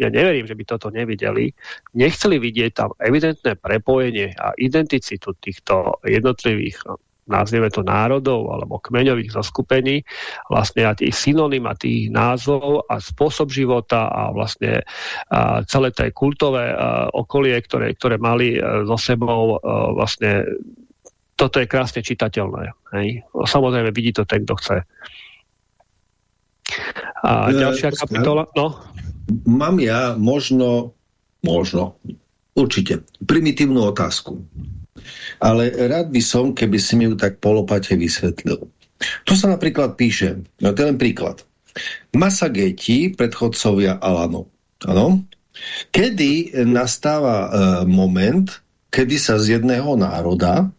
ja neverím, že by toto nevideli, nechceli vidieť tam evidentné prepojenie a identicitu týchto jednotlivých nazvieme to národov alebo kmeňových zoskupení, vlastne a tých synonym a tých názvov a spôsob života a vlastne a celé tie kultové okolie, ktoré, ktoré mali a, so sebou a, vlastne toto je krásne čitateľné. Hej? Samozrejme vidí to ten, kto chce. A ďalšia Oskar, kapitola, no? Mám ja možno, možno, určite, primitívnu otázku. Ale rád by som, keby si mi ju tak polopate vysvetlil. Tu sa napríklad píše, no to je len príklad. Masageti, predchodcovia Alano. Ano? Kedy nastáva e, moment, kedy sa z jedného národa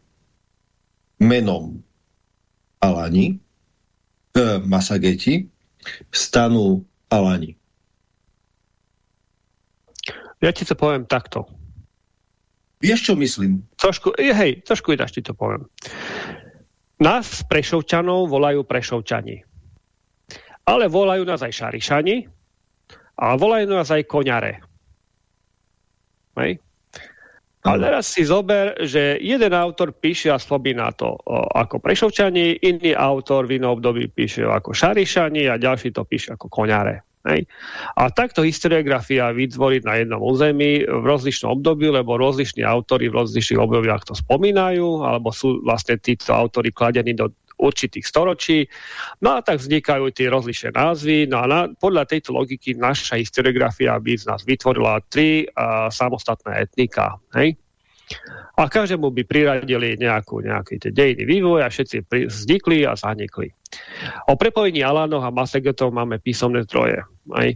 menom Alani, e, Masageti, stanú Alani? Ja ti to poviem takto. Vieš, čo myslím? Trošku, hej, trošku ináč ti to poviem. Nás Prešovčanov volajú Prešovčani. Ale volajú nás aj Šarišani a volajú nás aj Koňare. Hej? Ale teraz si zober, že jeden autor píše a spomína to ako Prešovčani, iný autor v inom období píše ako Šarišani a ďalší to píše ako Koňare. Hej. A takto historiografia vytvoriť na jednom území v rozlišnom období, lebo rozlišní autory v rozlišných obdobiach to spomínajú, alebo sú vlastne títo autory kladení do určitých storočí. No a tak vznikajú tie rozlišné názvy. No a na, podľa tejto logiky naša historiografia by z nás vytvorila tri uh, samostatné etnika. Hej? A každému by priradili nejakú, nejaký tie dejiny vývoj a všetci pri, vznikli a zanikli. O prepojení Alánov a Masagetov máme písomné zdroje. Aj.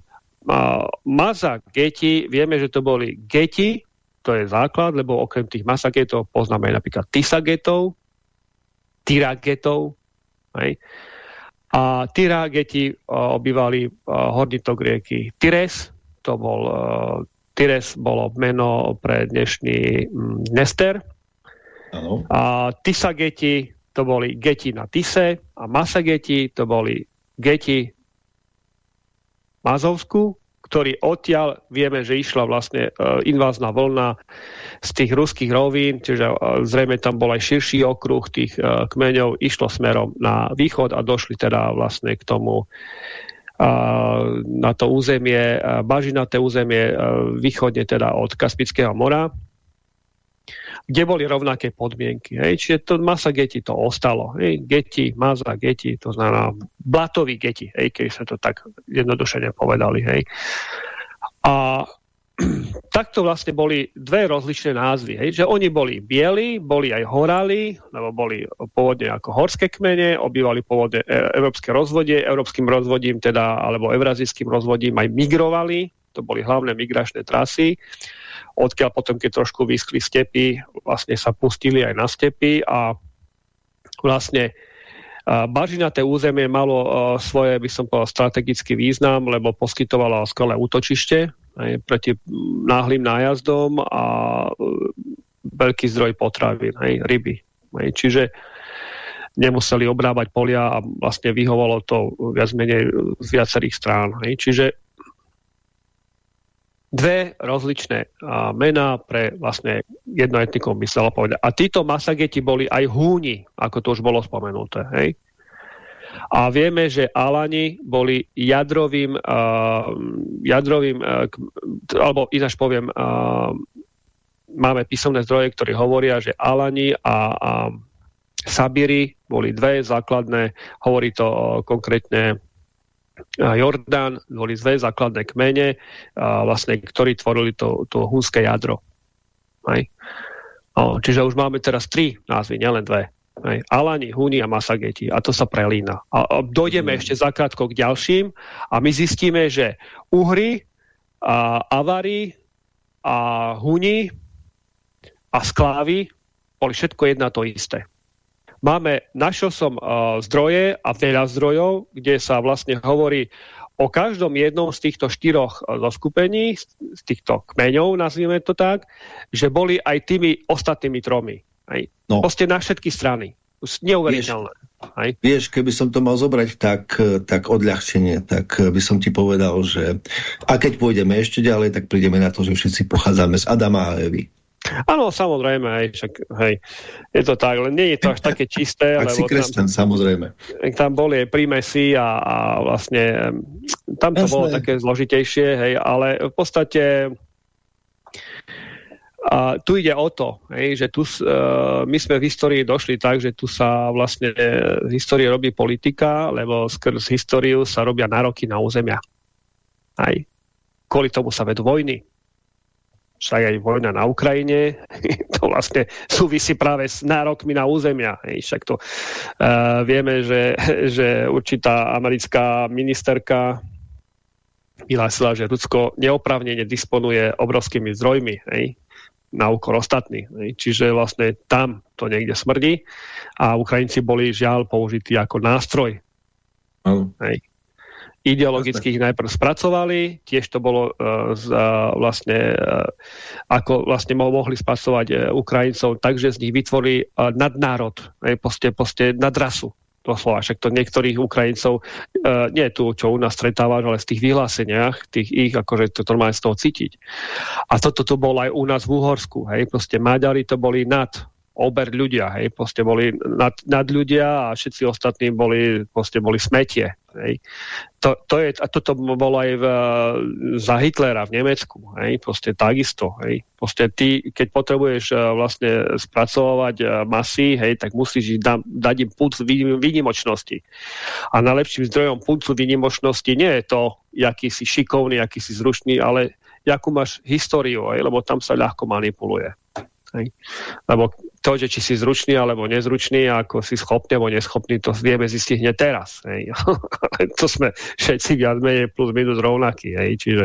A Maza Geti, vieme, že to boli Geti, to je základ, lebo okrem tých Masagetov poznáme napríklad Tisagetov, Tiragetov. Aj. A Tirageti obývali horný tok rieky Tires, to bol Tires bolo meno pre dnešný mm, Nester. Ano. A Tisageti to boli Geti na Tise a Masageti to boli Geti Mazovsku ktorý odtiaľ vieme, že išla vlastne uh, invázna vlna z tých ruských rovín, čiže uh, zrejme tam bol aj širší okruh tých uh, kmeňov, išlo smerom na východ a došli teda vlastne k tomu na to územie, bažinaté územie východne teda od Kaspického mora kde boli rovnaké podmienky. Hej. Čiže to masa geti to ostalo. Hej. Geti, maza, geti, to znamená blatový geti, hej, keď sa to tak jednoduše nepovedali. Hej. A takto vlastne boli dve rozličné názvy. Hej? Že oni boli bieli, boli aj horali, lebo boli pôvodne ako horské kmene, obývali pôvodne e, európske rozvodie, európskym rozvodím teda, alebo eurazijským rozvodím aj migrovali, to boli hlavné migračné trasy. Odkiaľ potom, keď trošku vyskli stepy, vlastne sa pustili aj na stepy a vlastne Bažinaté územie malo svoje, by som povedal, strategický význam, lebo poskytovalo skvelé útočište aj, proti náhlým nájazdom a e, veľký zdroj potravín, aj, ryby. Aj, čiže nemuseli obrábať polia a vlastne vyhovalo to viac menej z viacerých strán. Hej. Čiže dve rozličné mená pre vlastne jedno etnikum by sa povedať. A títo masageti boli aj húni, ako to už bolo spomenuté. Hej? A vieme, že Alani boli jadrovým, uh, jadrovým uh, alebo ináč poviem, uh, máme písomné zdroje, ktorí hovoria, že Alani a, a Sabiri boli dve základné, hovorí to uh, konkrétne Jordán, boli dve základné kmene, vlastne, ktorí tvorili to, to húnske jadro. Hej. O, čiže už máme teraz tri názvy, nielen dve. Hej. Alani, Huni a Masageti. A to sa prelína. A, a dojdeme mm. ešte zakrátko k ďalším a my zistíme, že Uhry, a Avari a Huni a Sklávy boli všetko jedna to isté. Máme, našiel som uh, zdroje a veľa zdrojov, kde sa vlastne hovorí o každom jednom z týchto štyroch uh, zoskupení, z, týchto kmeňov, nazvime to tak, že boli aj tými ostatnými tromi. Aj. No. Proste na všetky strany. Neuveriteľné. Vieš, vieš, keby som to mal zobrať tak, tak odľahčenie, tak by som ti povedal, že a keď pôjdeme ešte ďalej, tak prídeme na to, že všetci pochádzame z Adama a Evy. Áno, samozrejme, hej, však, hej, je to tak, len nie je to až také čisté. Ak si kresťan, samozrejme. Tam boli aj prímesy a, a vlastne tam to Jasné. bolo také zložitejšie, hej, ale v podstate a tu ide o to, hej, že tu, uh, my sme v histórii došli tak, že tu sa vlastne z histórie robí politika, lebo skrz históriu sa robia nároky na územia. Aj. Kvôli tomu sa vedú vojny však aj vojna na Ukrajine, to vlastne súvisí práve s nárokmi na územia. Však to uh, vieme, že, že určitá americká ministerka vyhlásila, že Rusko neopravnene disponuje obrovskými zdrojmi hej, na úkor ostatných. Hej. Čiže vlastne tam to niekde smrdí a Ukrajinci boli žiaľ použití ako nástroj. Hej ideologicky ich najprv spracovali, tiež to bolo uh, z, uh, vlastne, uh, ako vlastne mohli spracovať uh, Ukrajincov, takže z nich vytvorili uh, nadnárod, uh, poste, poste nadrasu doslova, však to niektorých Ukrajincov, uh, nie tu, čo u nás stretávaš, ale z tých vyhláseniach, tých ich, akože to normálne z toho cítiť. A toto to bolo aj u nás v Uhorsku, hej, proste Maďari to boli nad ober ľudia, hej, proste boli nad, nad ľudia a všetci ostatní boli, proste boli smetie. Hej. To, to je, a toto bolo aj v, za Hitlera v Nemecku, hej, proste takisto. Hej. Proste ty, keď potrebuješ uh, vlastne spracovať uh, masy, hej, tak musíš da, dať im punc výnimočnosti. A najlepším zdrojom puncu výnimočnosti nie je to, aký si šikovný, aký si zručný, ale akú máš históriu, hej, lebo tam sa ľahko manipuluje. Hej. Lebo to, že či si zručný alebo nezručný, ako si schopný alebo neschopný, to vieme zistiť hneď teraz. Hej. to sme všetci viac menej plus minus rovnakí. Hej. Čiže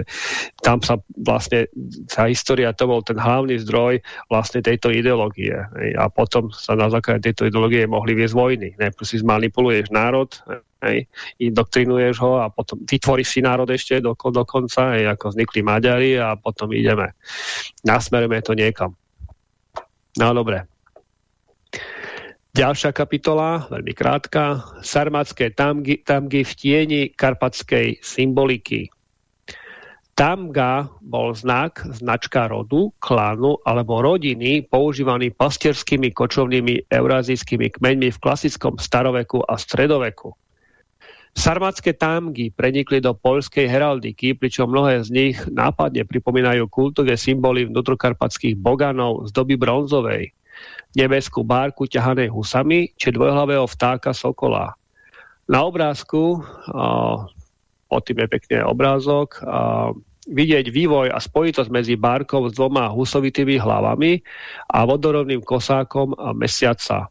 tam sa vlastne, tá história, to bol ten hlavný zdroj vlastne tejto ideológie. Hej. A potom sa na základe tejto ideológie mohli viesť vojny. Najprv si zmanipuluješ národ, hej, indoktrinuješ ho a potom vytvoríš si národ ešte do, dokonca, hej, ako vznikli Maďari a potom ideme. Nasmerujeme to niekam. No dobre. Ďalšia kapitola, veľmi krátka. Sarmatské tamgy, tamgy v tieni karpatskej symboliky. Tamga bol znak, značka rodu, klanu alebo rodiny používaný pastierskými kočovnými eurazijskými kmeňmi v klasickom staroveku a stredoveku. Sarmatské tamgy prenikli do poľskej heraldiky, pričom mnohé z nich nápadne pripomínajú kultové symboly vnútrokarpatských boganov z doby bronzovej nebeskú bárku ťahanej husami či dvojhlavého vtáka sokola. Na obrázku, pod tým je pekný obrázok, vidieť vývoj a spojitosť medzi bárkou s dvoma husovitými hlavami a vodorovným kosákom mesiaca.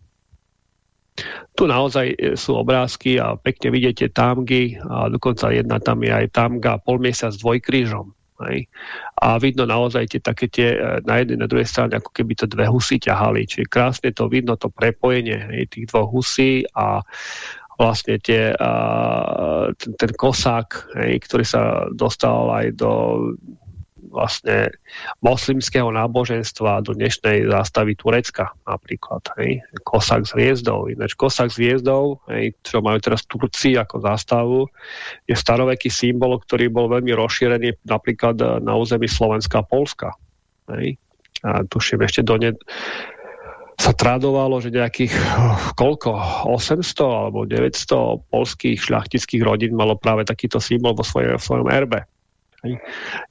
Tu naozaj sú obrázky a pekne vidíte tamgy a dokonca jedna tam je aj tamga polmesiac s dvojkrížom. Hej. A vidno naozaj tie také tie e, na jednej, na druhej strane, ako keby to dve husy ťahali. Čiže krásne to vidno, to prepojenie hej, tých dvoch husí a vlastne tie, uh, ten, ten kosák, hej, ktorý sa dostal aj do vlastne moslimského náboženstva do dnešnej zástavy Turecka napríklad. Hej. Kosak s hviezdou. Ináč kosak s hviezdou, hej, čo majú teraz Turci ako zástavu, je staroveký symbol, ktorý bol veľmi rozšírený napríklad na území Slovenska a Polska. Hej. A tuším ešte do ne sa tradovalo, že nejakých koľko, 800 alebo 900 polských šľachtických rodín malo práve takýto symbol vo, svojom erbe.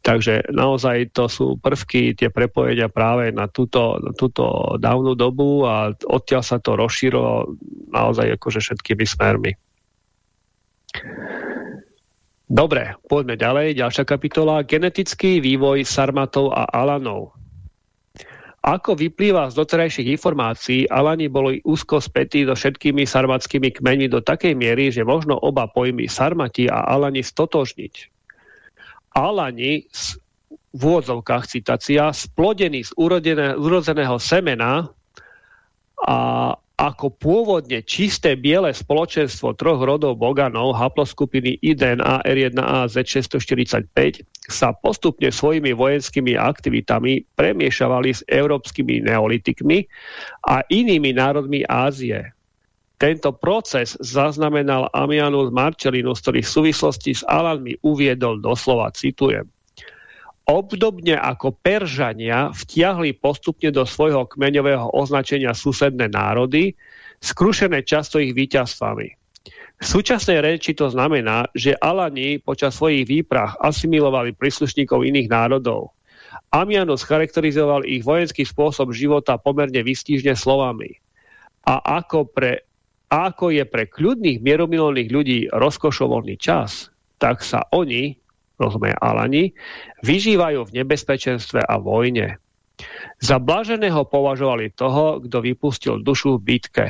Takže naozaj to sú prvky, tie prepojenia práve na túto, na túto dávnu dobu a odtiaľ sa to rozšírilo naozaj akože všetkými smermi. Dobre, poďme ďalej. Ďalšia kapitola. Genetický vývoj Sarmatov a Alanov. Ako vyplýva z doterajších informácií, Alani boli úzko spätí so všetkými sarmatskými kmeňmi do takej miery, že možno oba pojmy Sarmati a Alani stotožniť. Alani v úvodzovkách citácia, splodený z urodeného semena a ako pôvodne čisté biele spoločenstvo troch rodov Boganov haploskupiny IDNA R1A Z645 sa postupne svojimi vojenskými aktivitami premiešavali s európskymi neolitikmi a inými národmi Ázie. Tento proces zaznamenal Amianus Marcellinus, ktorý v súvislosti s Alanmi uviedol doslova, citujem, Obdobne ako Peržania vtiahli postupne do svojho kmeňového označenia susedné národy, skrušené často ich víťazstvami. V súčasnej reči to znamená, že Alani počas svojich výprah asimilovali príslušníkov iných národov. Amianus charakterizoval ich vojenský spôsob života pomerne vystížne slovami. A ako pre a ako je pre kľudných mieromilovných ľudí rozkošovolný čas, tak sa oni, rozumie Alani, vyžívajú v nebezpečenstve a vojne. Za blaženého považovali toho, kto vypustil dušu v bitke.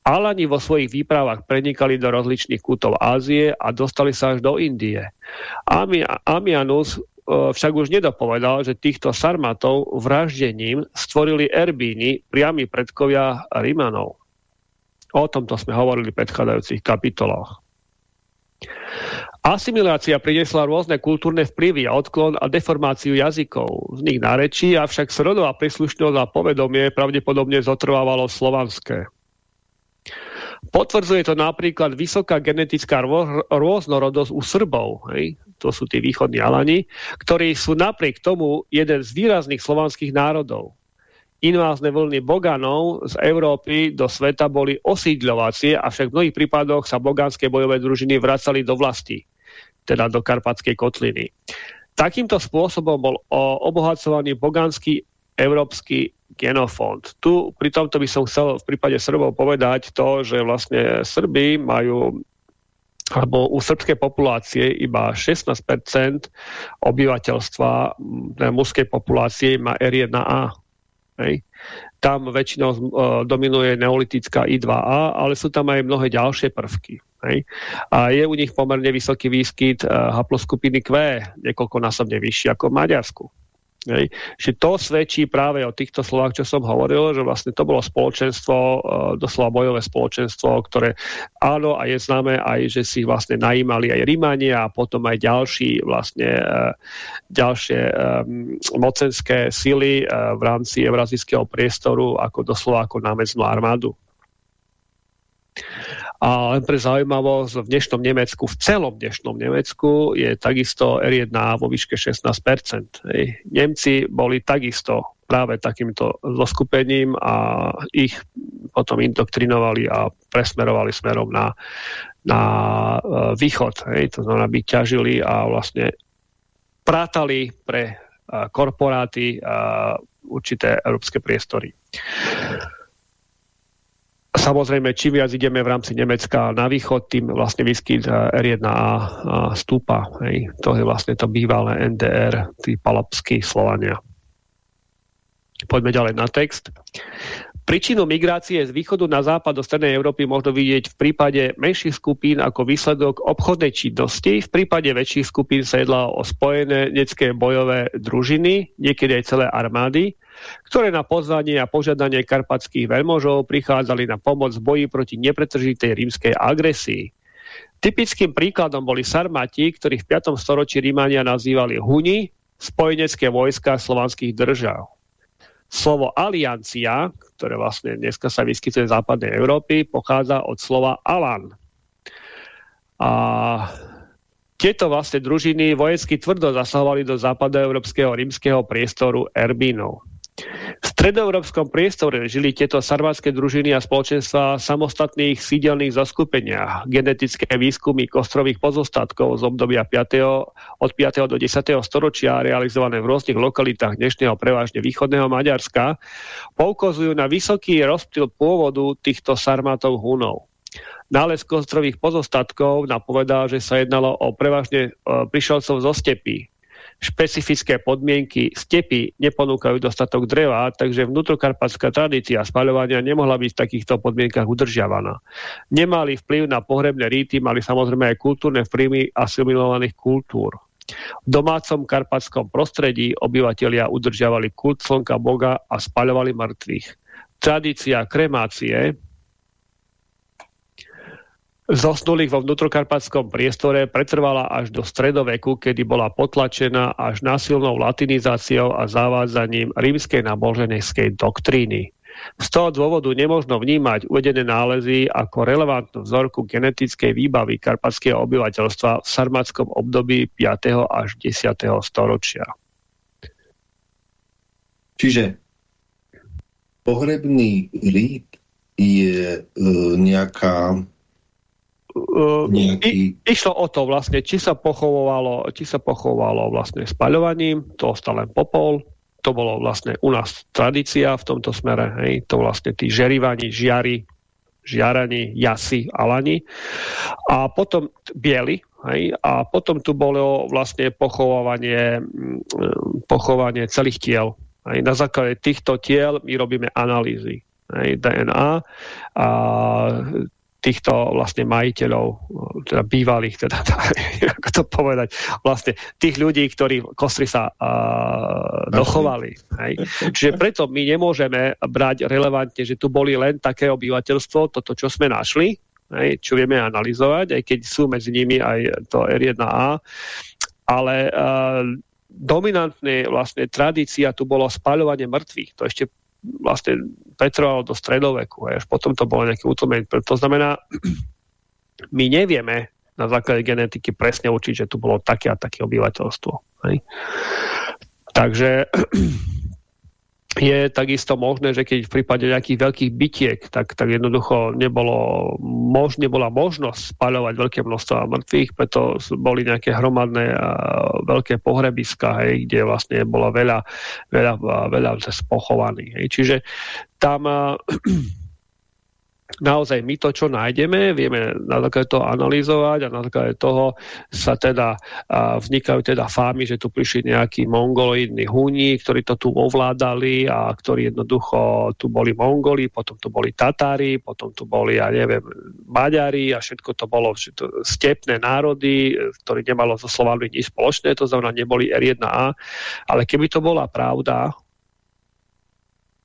Alani vo svojich výpravách prenikali do rozličných kútov Ázie a dostali sa až do Indie. Ami, Amianus e, však už nedopovedal, že týchto sarmatov vraždením stvorili Erbíni, priami predkovia Rimanov. O tomto sme hovorili v predchádzajúcich kapitolách. Asimilácia priniesla rôzne kultúrne vplyvy a odklon a deformáciu jazykov. Z nich narečí, avšak srodová príslušnosť a povedomie pravdepodobne zotrvávalo slovanské. Potvrdzuje to napríklad vysoká genetická rôznorodosť u Srbov, hej? to sú tí východní Alani, ktorí sú napriek tomu jeden z výrazných slovanských národov invázne vlny Boganov z Európy do sveta boli osídľovacie, avšak v mnohých prípadoch sa bogánske bojové družiny vracali do vlasti, teda do Karpatskej kotliny. Takýmto spôsobom bol obohacovaný bogánsky európsky genofond. Tu pri tomto by som chcel v prípade Srbov povedať to, že vlastne Srby majú alebo u srbskej populácie iba 16% obyvateľstva mužskej populácie má R1A. Hej. Tam väčšinou uh, dominuje neolitická I2A, ale sú tam aj mnohé ďalšie prvky. Hej. A je u nich pomerne vysoký výskyt uh, haploskupiny Q, niekoľkonásobne vyšší ako v Maďarsku. Hej. Že to svedčí práve o týchto slovách, čo som hovoril, že vlastne to bolo spoločenstvo, uh, doslova bojové spoločenstvo, ktoré áno a je známe aj, že si vlastne najímali aj Rímania a potom aj ďalší vlastne uh, ďalšie um, mocenské sily v rámci eurazijského priestoru ako doslova ako námestnú armádu. A len pre zaujímavosť, v dnešnom Nemecku, v celom dnešnom Nemecku je takisto R1 vo výške 16%. Hej. Nemci boli takisto práve takýmto zoskupením a ich potom indoktrinovali a presmerovali smerom na, na e, východ. Hej. To znamená, by ťažili a vlastne prátali pre e, korporáty určité európske priestory. Samozrejme, čím viac ideme v rámci Nemecka na východ, tým vlastne výskyt eh, R1A stúpa. Hej. To je vlastne to bývalé NDR, tí palapskí Slovania. Poďme ďalej na text. Príčinu migrácie z východu na západ do strednej Európy možno vidieť v prípade menších skupín ako výsledok obchodnej činnosti, v prípade väčších skupín sa jedla o spojené necké bojové družiny, niekedy aj celé armády, ktoré na pozvanie a požiadanie karpatských veľmožov prichádzali na pomoc v boji proti nepretržitej rímskej agresii. Typickým príkladom boli Sarmati, ktorých v 5. storočí Rímania nazývali Huni, spojenecké vojska slovanských držav. Slovo aliancia, ktoré vlastne dneska sa vyskytuje v západnej Európy, pochádza od slova alan. A tieto vlastne družiny vojecky tvrdo zasahovali do západoeurópskeho rímskeho priestoru Erbínov. V stredoeurópskom priestore žili tieto sarvátske družiny a spoločenstva v samostatných sídelných zoskupeniach. Genetické výskumy kostrových pozostatkov z obdobia 5. od 5. do 10. storočia realizované v rôznych lokalitách dnešného prevažne východného Maďarska poukazujú na vysoký rozptyl pôvodu týchto sarmátov Hunov. Nález kostrových pozostatkov napovedal, že sa jednalo o prevažne e, prišelcov zo stepy, špecifické podmienky stepy neponúkajú dostatok dreva, takže vnútrokarpatská tradícia spaľovania nemohla byť v takýchto podmienkach udržiavaná. Nemali vplyv na pohrebné rýty, mali samozrejme aj kultúrne vplyvy asimilovaných kultúr. V domácom karpatskom prostredí obyvatelia udržiavali kult slnka Boga a spaľovali mŕtvych. Tradícia kremácie zosnulých vo vnútrokarpatskom priestore pretrvala až do stredoveku, kedy bola potlačená až násilnou latinizáciou a zavádzaním rímskej náboženskej doktríny. Z toho dôvodu nemožno vnímať uvedené nálezy ako relevantnú vzorku genetickej výbavy karpatského obyvateľstva v sarmatskom období 5. až 10. storočia. Čiže pohrebný rít je e, nejaká nejaký... I, išlo o to vlastne, či sa pochovovalo, či sa pochovalo vlastne spaľovaním, to ostal len popol, to bolo vlastne u nás tradícia v tomto smere, hej, to vlastne tí žerivani, žiari, žiarani, jasi, alani. A potom bieli, hej, a potom tu bolo vlastne pochovávanie, mm, pochovanie celých tiel. Hej. Na základe týchto tiel my robíme analýzy. DNA a týchto vlastne majiteľov, teda bývalých, teda, ako to povedať, vlastne tých ľudí, ktorí kostry sa uh, dochovali. Hej. Čiže preto my nemôžeme brať relevantne, že tu boli len také obyvateľstvo, toto, čo sme našli, hej, čo vieme analyzovať, aj keď sú medzi nimi aj to R1A, ale uh, dominantné vlastne tradícia tu bolo spaľovanie mŕtvych. To ešte vlastne petrovalo do stredoveku. Až potom to bolo nejaký útlmenie. To znamená, my nevieme na základe genetiky presne učiť, že tu bolo také a také obyvateľstvo. Hej? Takže je takisto možné, že keď v prípade nejakých veľkých bytiek, tak, tak jednoducho nebolo mož, nebola možnosť spaľovať veľké množstvo mŕtvych, preto boli nejaké hromadné a veľké pohrebiska, hej, kde vlastne bolo veľa, veľa, veľa pochovaných. Čiže tam naozaj my to, čo nájdeme, vieme na základe toho analyzovať a na základe toho sa teda a vznikajú teda fámy, že tu prišli nejakí mongoloidní húni, ktorí to tu ovládali a ktorí jednoducho tu boli Mongoli, potom tu boli Tatári, potom tu boli, ja neviem, Maďari a všetko to bolo všetko, stepné národy, ktorí nemalo so Slovami nič spoločné, to znamená, neboli R1A, ale keby to bola pravda,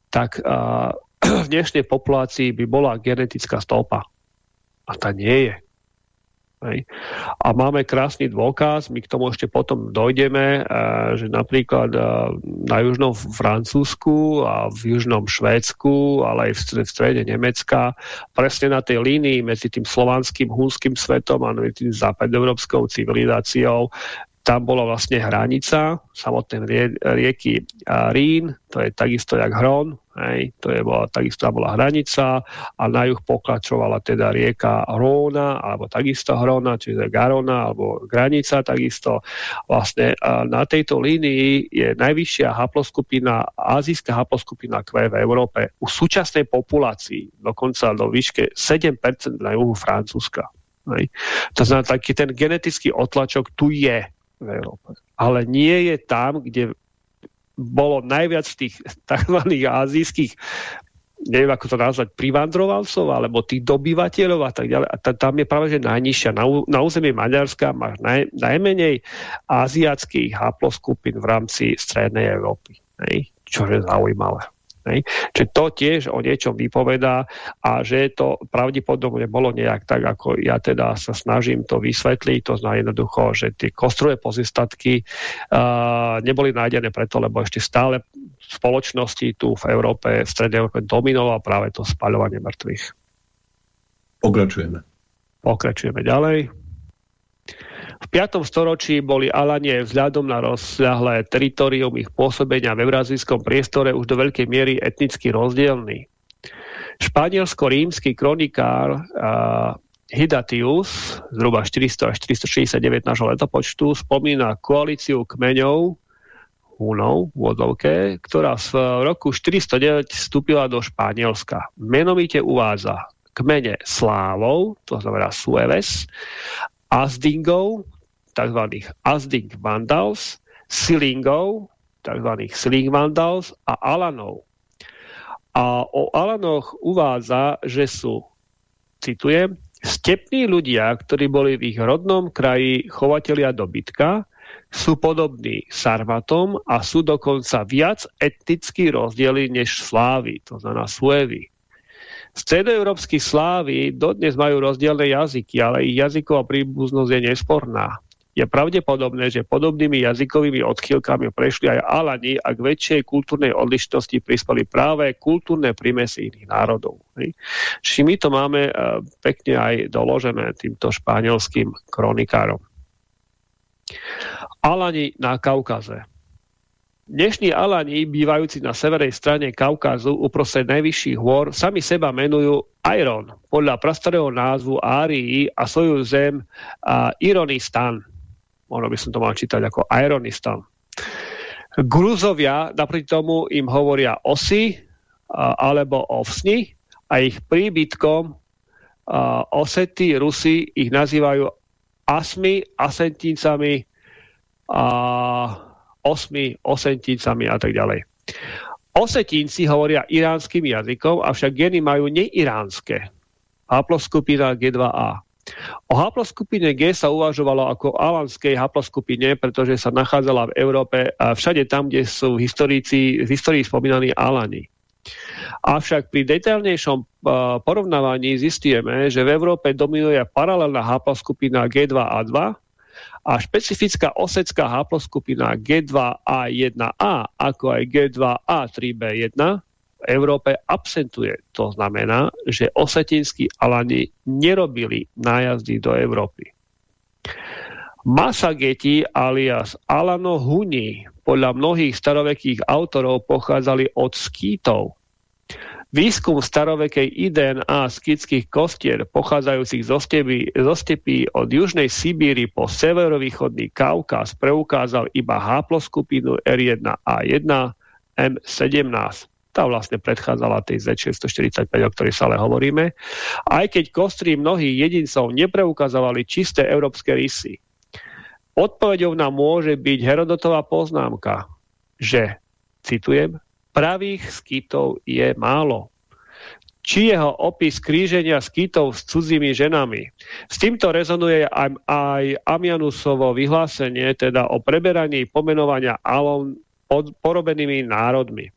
tak uh, v dnešnej populácii by bola genetická stopa. A tá nie je. Hej. A máme krásny dôkaz, my k tomu ešte potom dojdeme, e, že napríklad e, na južnom Francúzsku a v južnom Švédsku, ale aj v, strede Nemecka, presne na tej línii medzi tým slovanským, húnským svetom a medzi tým západoeurópskou civilizáciou tam bola vlastne hranica samotnej rie, rieky Rín, to je takisto jak Hron, hej, to je bola, takisto bola hranica a na juh pokračovala teda rieka Róna, alebo takisto Hrona, čiže Garona, alebo Granica takisto. Vlastne na tejto línii je najvyššia haploskupina, azijská haploskupina Q v Európe u súčasnej populácii, dokonca do výške 7% na juhu Francúzska. Hej. To znamená, taký ten genetický otlačok tu je Ale nie je tam, kde bolo najviac tých tzv. azijských neviem ako to nazvať, privandrovalcov alebo tých dobyvateľov a tak ďalej. A tam je práve, že najnižšia. Na, na území Maďarska máš naj, najmenej aziatských haploskupín v rámci Strednej Európy. Hej? Čo je zaujímavé. Hej. Čiže to tiež o niečom vypovedá a že to pravdepodobne bolo nejak tak, ako ja teda sa snažím to vysvetliť, to znamená jednoducho, že tie kostrové pozostatky uh, neboli nájdené preto, lebo ešte stále v spoločnosti tu v Európe, v Strednej Európe dominoval práve to spaľovanie mŕtvych. Pokračujeme. Pokračujeme ďalej. V 5. storočí boli Alanie vzhľadom na rozsiahlé teritorium ich pôsobenia v eurazijskom priestore už do veľkej miery etnicky rozdielný. Španielsko-rímsky kronikár uh, Hidatius, zhruba 400 až 469 nášho letopočtu, spomína koalíciu kmeňov Hunov v Vodovke, ktorá v roku 409 vstúpila do Španielska. Menovite uvádza kmene Slávov, to znamená Sueves, Asdingov, tzv. Asding Vandals, Silingov, tzv. Siling Vandals a Alanov. A o Alanoch uvádza, že sú, citujem, stepní ľudia, ktorí boli v ich rodnom kraji chovatelia dobytka, sú podobní Sarmatom a sú dokonca viac etnicky rozdieli než Slávy, to znamená Suevy. Stredoeurópsky slávy dodnes majú rozdielne jazyky, ale ich jazyková príbuznosť je nesporná. Je pravdepodobné, že podobnými jazykovými odchýlkami prešli aj Alani a k väčšej kultúrnej odlišnosti prispeli práve kultúrne primesy iných národov. Čiže my to máme eh, pekne aj doložené týmto španielským kronikárom. Alani na Kaukaze. Dnešní Alani, bývajúci na severnej strane Kaukazu uprostred najvyšších hôr, sami seba menujú Iron, podľa prastarého názvu Árii a svoju zem uh, Ironistan. Možno by som to mal čítať ako Ironistan. Gruzovia naproti tomu im hovoria osy alebo ovsni a ich príbytkom osety, Rusy ich nazývajú asmi, asentíncami a osmi osentícami a tak ďalej. Osetínci hovoria iránskym jazykom, avšak geny majú neiránske. Haploskupina G2A. O haploskupine G sa uvažovalo ako alanskej haploskupine, pretože sa nachádzala v Európe a všade tam, kde sú v, v histórii spomínaní Alani. Avšak pri detailnejšom porovnávaní zistíme, že v Európe dominuje paralelná haploskupina G2A2, a špecifická osecká haploskupina G2A1A ako aj G2A3B1 v Európe absentuje. To znamená, že osetinskí alani nerobili nájazdy do Európy. Masageti alias Alano Huni podľa mnohých starovekých autorov pochádzali od skýtov, Výskum starovekej DNA skitských kostier pochádzajúcich zo, stepy, zo stepy od južnej Sibíry po severovýchodný Kaukaz preukázal iba haploskupinu R1A1 M17. Tá vlastne predchádzala tej Z645, o ktorej sa ale hovoríme. Aj keď kostry mnohých jedincov nepreukazovali čisté európske rysy. Odpovedou nám môže byť Herodotová poznámka, že, citujem, pravých skytov je málo. Či jeho opis kríženia skytov s cudzími ženami. S týmto rezonuje aj, aj Amianusovo vyhlásenie, teda o preberaní pomenovania Alon pod porobenými národmi.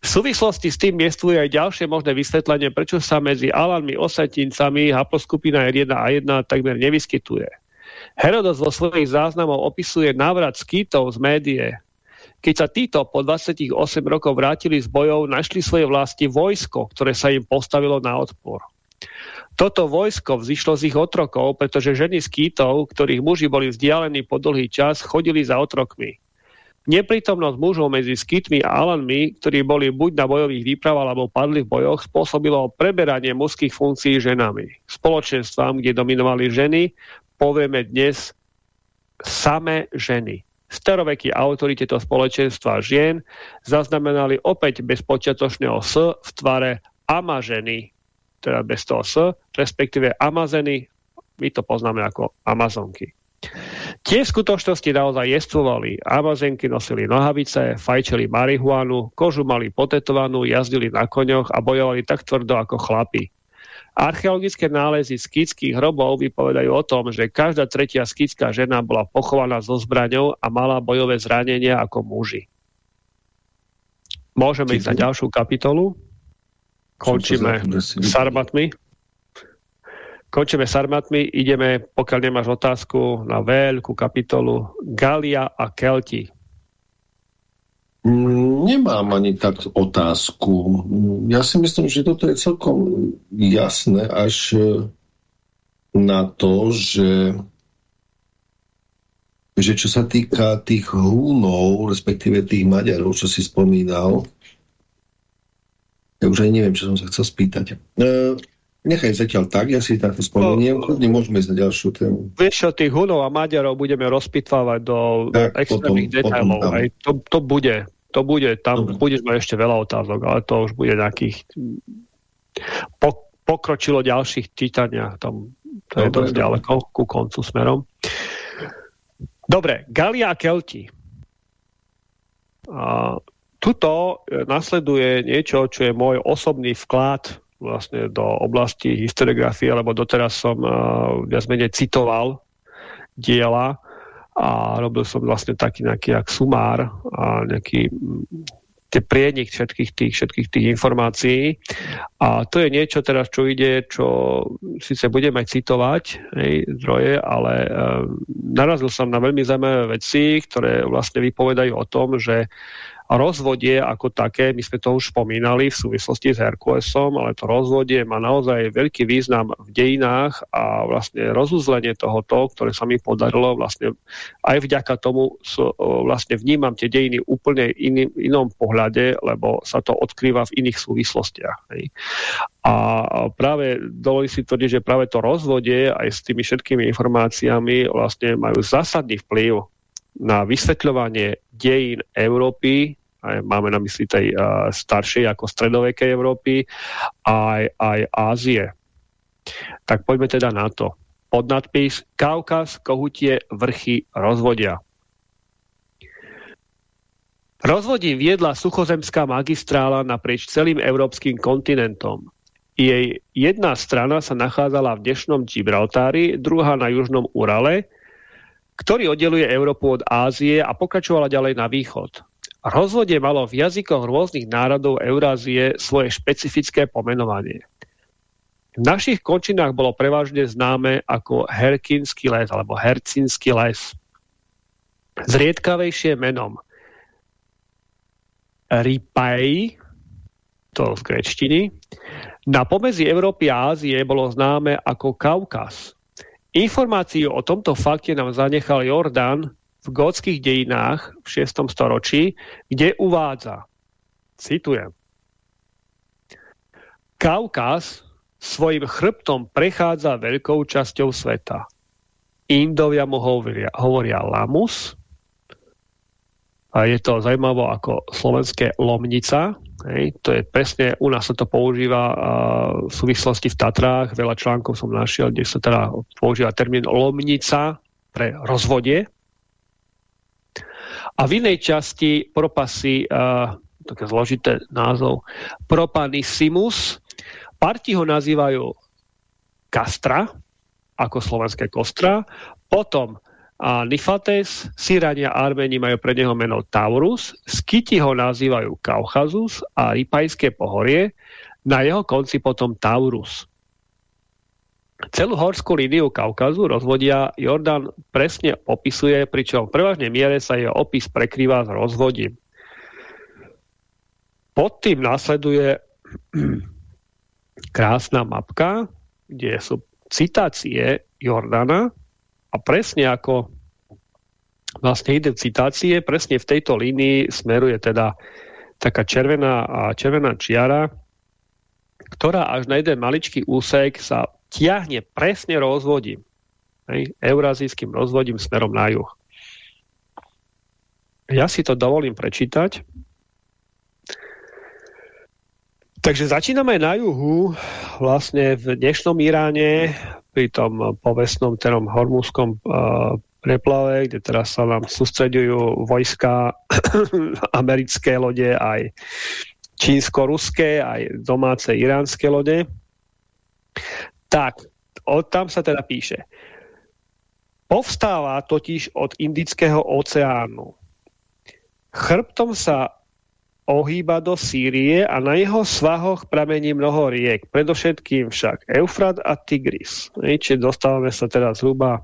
V súvislosti s tým miestuje aj ďalšie možné vysvetlenie, prečo sa medzi Alanmi osetincami haploskupina R1 a 1 takmer nevyskytuje. Herodos vo svojich záznamov opisuje návrat skýtov z médie, keď sa títo po 28 rokov vrátili z bojov, našli svoje vlasti vojsko, ktoré sa im postavilo na odpor. Toto vojsko vzýšlo z ich otrokov, pretože ženy z kýtov, ktorých muži boli vzdialení po dlhý čas, chodili za otrokmi. Neprítomnosť mužov medzi skytmi a alanmi, ktorí boli buď na bojových výpravách alebo padli v bojoch, spôsobilo preberanie mužských funkcií ženami. Spoločenstvám, kde dominovali ženy, povieme dnes samé ženy. Starovekí autori tieto spoločenstva žien zaznamenali opäť bez počiatočného S v tvare amaženy, teda bez toho S, respektíve amazeny, my to poznáme ako amazonky. Tie skutočnosti naozaj jestvovali. Amazenky nosili nohavice, fajčili marihuanu, kožu mali potetovanú, jazdili na koňoch a bojovali tak tvrdo ako chlapi. Archeologické nálezy skýtských hrobov vypovedajú o tom, že každá tretia skýtská žena bola pochovaná so zbraňou a mala bojové zranenia ako muži. Môžeme ísť na ďalšiu kapitolu. Končíme sarmatmi končíme sarmatmi, ideme, pokiaľ nemáš otázku, na veľkú kapitolu Galia a Kelti. Nemám ani tak otázku. Ja si myslím, že toto je celkom jasné až e, na to, že, že čo sa týka tých húnov, respektíve tých Maďarov, čo si spomínal, ja už aj neviem, čo som sa chcel spýtať. E, Nechaj zatiaľ tak, ja si to spomeniem, no, môžeme ísť na ďalšiu tému. Vieš čo, tých Hunov a Maďarov budeme rozpitvávať do tak, extrémnych detailov. Potom, to, to bude, to bude, tam Dobre. budeš mať ešte veľa otázok, ale to už bude nejakých po, pokročilo ďalších čítania, tam to Dobre, je dosť Dobre. ďaleko ku koncu smerom. Dobre, Galia a Kelti. A, tuto nasleduje niečo, čo je môj osobný vklad vlastne do oblasti historiografie, lebo doteraz som uh, viac menej citoval diela a robil som vlastne taký nejaký jak sumár a nejaký tie prienik všetkých tých, všetkých tých informácií. A to je niečo teraz, čo ide, čo síce budem aj citovať hej, zdroje, ale e, narazil som na veľmi zaujímavé veci, ktoré vlastne vypovedajú o tom, že rozvodie ako také, my sme to už spomínali v súvislosti s Herkulesom, ale to rozvodie má naozaj veľký význam v dejinách a vlastne rozuzlenie tohoto, ktoré sa mi podarilo, vlastne aj vďaka tomu vlastne vnímam tie dejiny úplne iný, inom pohľade, lebo sa to odkrýva v iných súvislostiach. Hej. A práve dovolí si tvrdiť, že práve to rozvodie aj s tými všetkými informáciami vlastne majú zásadný vplyv na vysvetľovanie dejín Európy aj máme na mysli tej uh, staršej ako stredovekej Európy, aj, aj Ázie. Tak poďme teda na to. Podnadpis Kaukaz, Kohutie, vrchy, rozvodia. Rozvodím viedla suchozemská magistrála naprieč celým európskym kontinentom. Jej jedna strana sa nachádzala v dnešnom Gibraltári, druhá na južnom Urale, ktorý oddeluje Európu od Ázie a pokračovala ďalej na východ. Rozvodie malo v jazykoch rôznych národov Eurázie svoje špecifické pomenovanie. V našich končinách bolo prevažne známe ako Herkinský les alebo Hercinský les. Zriedkavejšie menom Ripai, to z grečtiny, na pomezi Európy a Ázie bolo známe ako Kaukaz. Informáciu o tomto fakte nám zanechal Jordán v gótskych dejinách v 6. storočí, kde uvádza, citujem, Kaukaz svojim chrbtom prechádza veľkou časťou sveta. Indovia mu hovoria, hovoria Lamus, a je to zaujímavé ako slovenské lomnica. Hej. To je presne, u nás sa to používa v súvislosti v Tatrách. Veľa článkov som našiel, kde sa teda používa termín lomnica pre rozvodie. A v inej časti propasy, uh, také zložité názov, Propanissimus, parti ho nazývajú Kastra, ako slovenské Kostra, potom a Nifates, Sirania a Armeni majú pre neho meno Taurus, Skyti ho nazývajú Kauchazus a Ripajské pohorie, na jeho konci potom Taurus. Celú horskú líniu Kaukazu rozvodia Jordan presne opisuje, pričom v prevažnej miere sa jeho opis prekrýva s rozvodím. Pod tým následuje krásna mapka, kde sú citácie Jordana a presne ako vlastne ide citácie, presne v tejto línii smeruje teda taká červená, červená čiara, ktorá až na jeden maličký úsek sa tiahne presne rozvodím. Hej, eurazijským rozvodím smerom na juh. Ja si to dovolím prečítať. Takže začíname na juhu, vlastne v dnešnom Iráne, pri tom povestnom terom hormúskom uh, preplave, kde teraz sa nám sústreďujú vojska americké lode, aj čínsko-ruské, aj domáce iránske lode. Tak, od tam sa teda píše. Povstáva totiž od Indického oceánu. Chrbtom sa ohýba do Sýrie a na jeho svahoch pramení mnoho riek, predovšetkým však Eufrat a Tigris. Čiže dostávame sa teda zhruba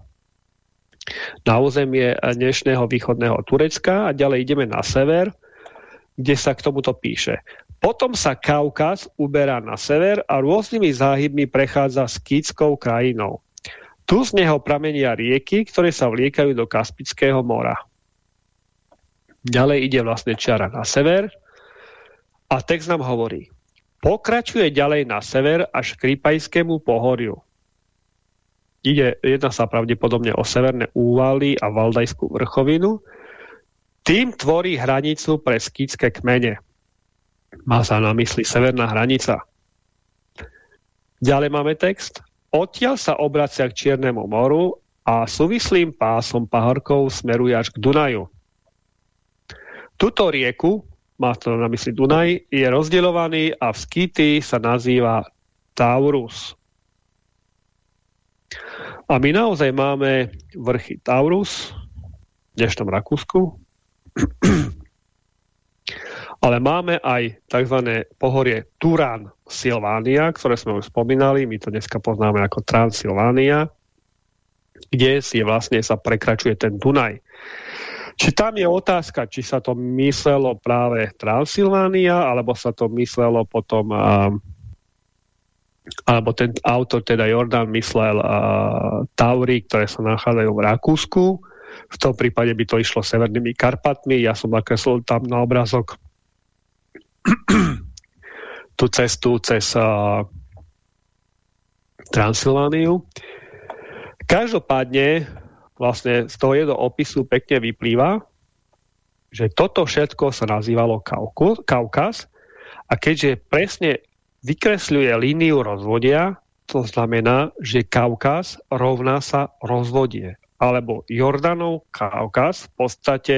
na územie dnešného východného Turecka a ďalej ideme na sever, kde sa k tomuto píše. Potom sa Kaukaz uberá na sever a rôznymi záhybmi prechádza s Kýtskou krajinou. Tu z neho pramenia rieky, ktoré sa vliekajú do Kaspického mora. Ďalej ide vlastne čiara na sever, a text nám hovorí, pokračuje ďalej na sever až k Ripajskému pohoriu. Ide, jedna sa pravdepodobne o severné úvaly a Valdajskú vrchovinu. Tým tvorí hranicu pre skýtske kmene. Má sa na mysli severná hranica. Ďalej máme text. Odtiaľ sa obracia k Čiernemu moru a súvislým pásom pahorkov smeruje až k Dunaju. Tuto rieku má to na mysli Dunaj, je rozdeľovaný a v Skýty sa nazýva Taurus. A my naozaj máme vrchy Taurus, v dnešnom Rakúsku, ale máme aj tzv. pohorie Turán Silvánia, ktoré sme už spomínali, my to dneska poznáme ako Transylvánia, kde si vlastne sa prekračuje ten Dunaj. Či tam je otázka, či sa to myslelo práve Transylvánia, alebo sa to myslelo potom, uh, alebo ten autor, teda Jordan, myslel uh, Taury, ktoré sa nachádzajú v Rakúsku. V tom prípade by to išlo severnými Karpatmi. Ja som nakreslil tam na obrazok tú cestu cez uh, Transylvániu. Každopádne vlastne z toho jedného opisu pekne vyplýva, že toto všetko sa nazývalo Kaukaz a keďže presne vykresľuje líniu rozvodia, to znamená, že Kaukaz rovná sa rozvodie. Alebo Jordanov Kaukaz v podstate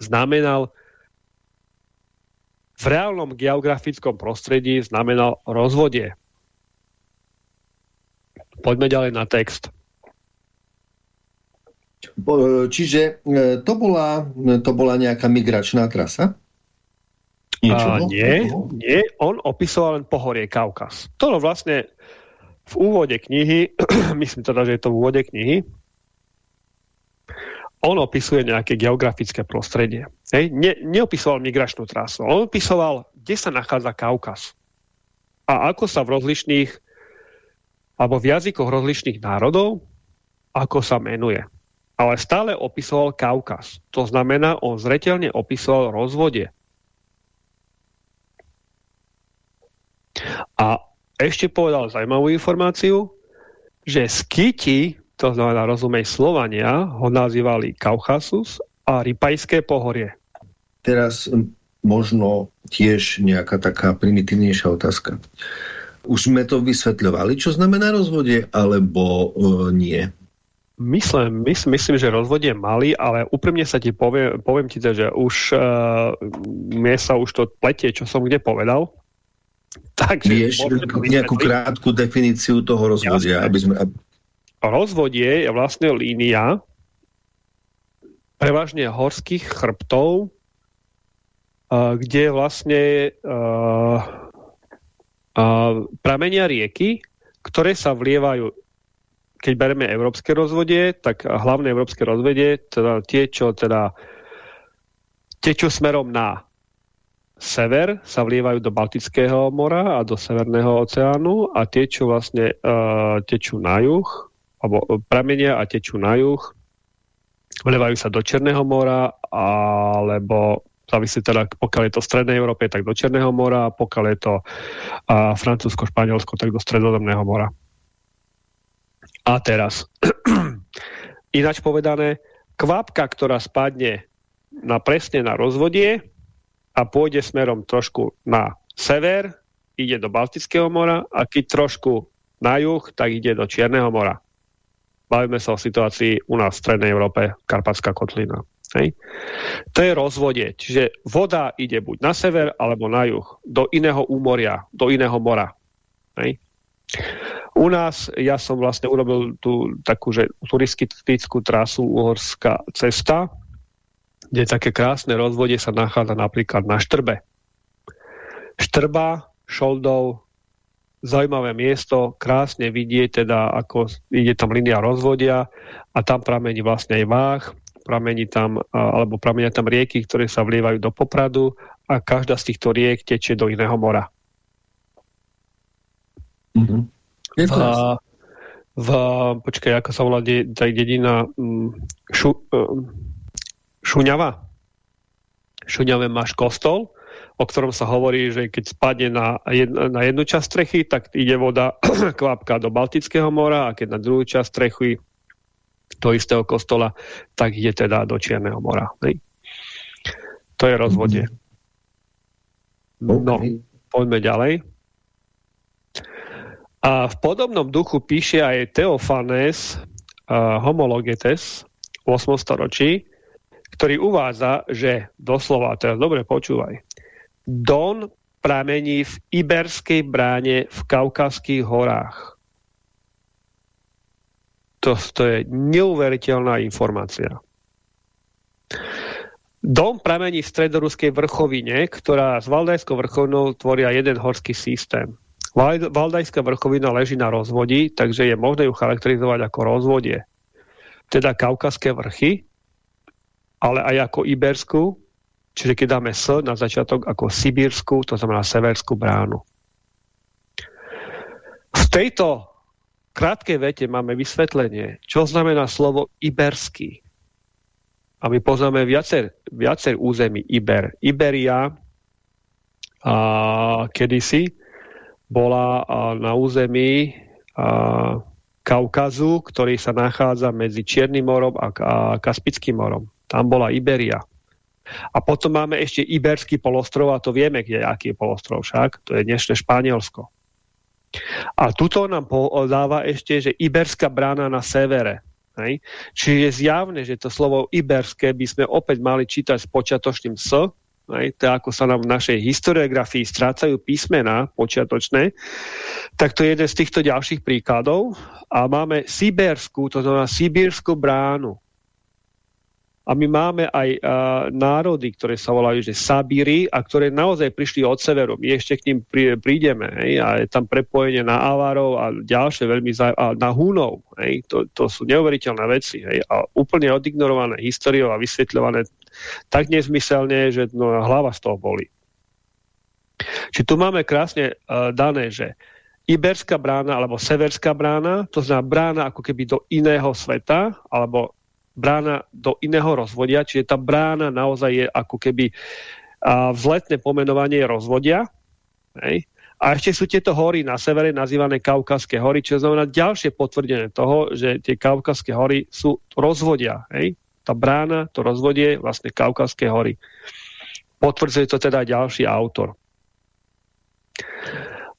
znamenal v reálnom geografickom prostredí znamenal rozvodie. Poďme ďalej na text. Čiže e, to bola, to bola nejaká migračná trasa? Niečo, A, nie, nie, on opisoval len pohorie Kaukaz. To vlastne v úvode knihy, myslím teda, že je to v úvode knihy, on opisuje nejaké geografické prostredie. Hej? Ne, neopisoval migračnú trasu. On opisoval, kde sa nachádza Kaukaz. A ako sa v rozlišných alebo v jazykoch rozlišných národov, ako sa menuje ale stále opisoval Kaukaz. To znamená, on zretelne opisoval rozvodie. A ešte povedal zaujímavú informáciu, že skyti, to znamená rozumej Slovania, ho nazývali Kaukasus a Ripajské pohorie. Teraz možno tiež nejaká taká primitívnejšia otázka. Už sme to vysvetľovali, čo znamená rozvodie, alebo e, nie? Myslím, myslím, myslím, že rozvod je malý, ale úprimne sa ti poviem, poviem ti, že už uh, mne sa už to pletie, čo som kde povedal. Takže Vieš nejakú krátku definíciu toho rozvodia? Aby sme... Rozvodie je vlastne línia prevažne horských chrbtov, kde vlastne pramenia rieky, ktoré sa vlievajú. Keď bereme európske rozvodie, tak hlavné európske rozvodie, teda tie, čo teda tečú smerom na sever, sa vlievajú do Baltického mora a do Severného oceánu a tie, čo vlastne uh, tečú na juh, alebo pramenia a tečú na juh, vlievajú sa do Černého mora, alebo závisí teda, pokiaľ je to v Strednej Európe, tak do Černého mora, pokiaľ je to uh, Francúzsko, Španielsko, tak do Stredozemného mora. A teraz, ináč povedané, kvapka, ktorá spadne na, presne na rozvodie a pôjde smerom trošku na sever, ide do Baltického mora a keď trošku na juh, tak ide do Čierneho mora. Bavíme sa o situácii u nás v Strednej Európe, Karpatská kotlina. Hej. To je rozvodie, čiže voda ide buď na sever alebo na juh, do iného úmoria, do iného mora. Hej. U nás, ja som vlastne urobil tú takú, že turistickú trasu Uhorská cesta, kde také krásne rozvodie sa nachádza napríklad na Štrbe. Štrba, Šoldov, zaujímavé miesto, krásne vidieť, teda ako ide tam linia rozvodia a tam pramení vlastne aj váh, pramení tam, alebo pramenia tam rieky, ktoré sa vlievajú do Popradu a každá z týchto riek tečie do iného mora. Mm-hmm. V, v, počkaj, ako sa volá tá dedina mm, šu, um, Šuňava? Šuňave máš kostol, o ktorom sa hovorí, že keď spadne na, jednu, na jednu časť strechy, tak ide voda kvapka do Baltického mora a keď na druhú časť strechy do istého kostola, tak ide teda do Čierneho mora. Ne? To je rozvodie. No, poďme ďalej. A v podobnom duchu píše aj Teofanes uh, Homologetes v 8. storočí, ktorý uvádza, že doslova, teraz dobre počúvaj, Don pramení v Iberskej bráne v Kaukazských horách. To, to je neuveriteľná informácia. Dom pramení v stredoruskej vrchovine, ktorá s Valdajskou vrchovinou tvoria jeden horský systém. Valdajská vrchovina leží na rozvodí, takže je možné ju charakterizovať ako rozvodie. Teda Kaukazské vrchy, ale aj ako Iberskú, Čiže keď dáme S na začiatok ako Sibírsku, to znamená Severskú bránu. V tejto krátkej vete máme vysvetlenie, čo znamená slovo iberský. A my poznáme viacer, viacer území Iber. Iberia a, kedysi bola a, na území a, Kaukazu, ktorý sa nachádza medzi Čiernym morom a, a Kaspickým morom. Tam bola Iberia. A potom máme ešte Iberský polostrov a to vieme, kde, aký je polostrov však. To je dnešné Španielsko. A tuto nám podáva ešte, že Iberská brána na severe. Hej? Čiže je zjavné, že to slovo iberské by sme opäť mali čítať s počiatočným S, hej? to ako sa nám v našej historiografii strácajú písmená počiatočné, tak to je jeden z týchto ďalších príkladov. A máme Siberskú, to znamená Sibírskú bránu. A my máme aj uh, národy, ktoré sa volajú, že Sabíry a ktoré naozaj prišli od severu. My ešte k ním prí, prídeme. Hej, a je tam prepojenie na Avarov a ďalšie veľmi zaj- a na Húnov. Hej, to, to sú neuveriteľné veci. Hej, a úplne odignorované históriou a vysvetľované tak nezmyselne, že no, hlava z toho boli. Či tu máme krásne uh, dané, že Iberská brána alebo Severská brána, to znamená brána ako keby do iného sveta, alebo brána do iného rozvodia, čiže tá brána naozaj je ako keby vzletné pomenovanie rozvodia. Hej. A ešte sú tieto hory na severe nazývané Kaukazské hory, čo znamená ďalšie potvrdené toho, že tie Kaukazské hory sú rozvodia. Hej. Tá brána, to rozvodie, vlastne Kaukazské hory. Potvrdzuje to teda ďalší autor.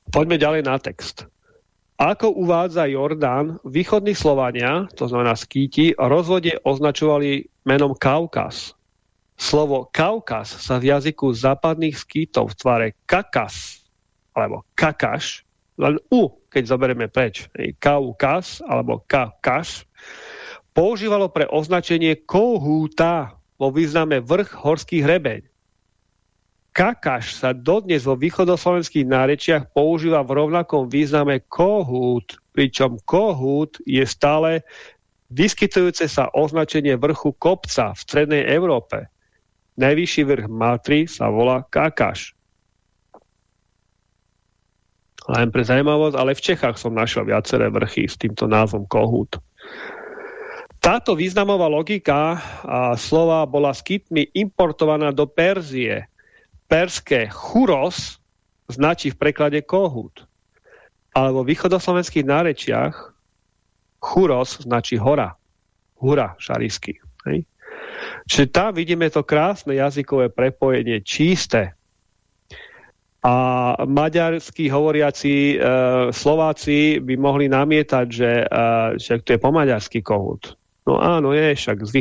Poďme ďalej na text. Ako uvádza Jordán, východní Slovania, to znamená skýti, rozvode označovali menom Kaukaz. Slovo Kaukaz sa v jazyku západných skýtov v tvare kakas, alebo kakaš, len u, keď zoberieme preč, Kaukaz alebo kakaš, používalo pre označenie kohúta vo význame vrch horských hrebeň. Kakaš sa dodnes vo východoslovenských nárečiach používa v rovnakom význame kohút, pričom kohút je stále vyskytujúce sa označenie vrchu kopca v strednej Európe. Najvyšší vrch Matry sa volá Kakaš. Len pre zaujímavosť, ale v Čechách som našiel viaceré vrchy s týmto názvom kohút. Táto významová logika a slova bola skytmi importovaná do Perzie perské churos značí v preklade kohút. Ale vo východoslovenských nárečiach churos značí hora. Hura šarisky. Čiže tam vidíme to krásne jazykové prepojenie čisté. A maďarskí hovoriaci e, Slováci by mohli namietať, že, e, že to je po maďarský kohút. No áno, je, však z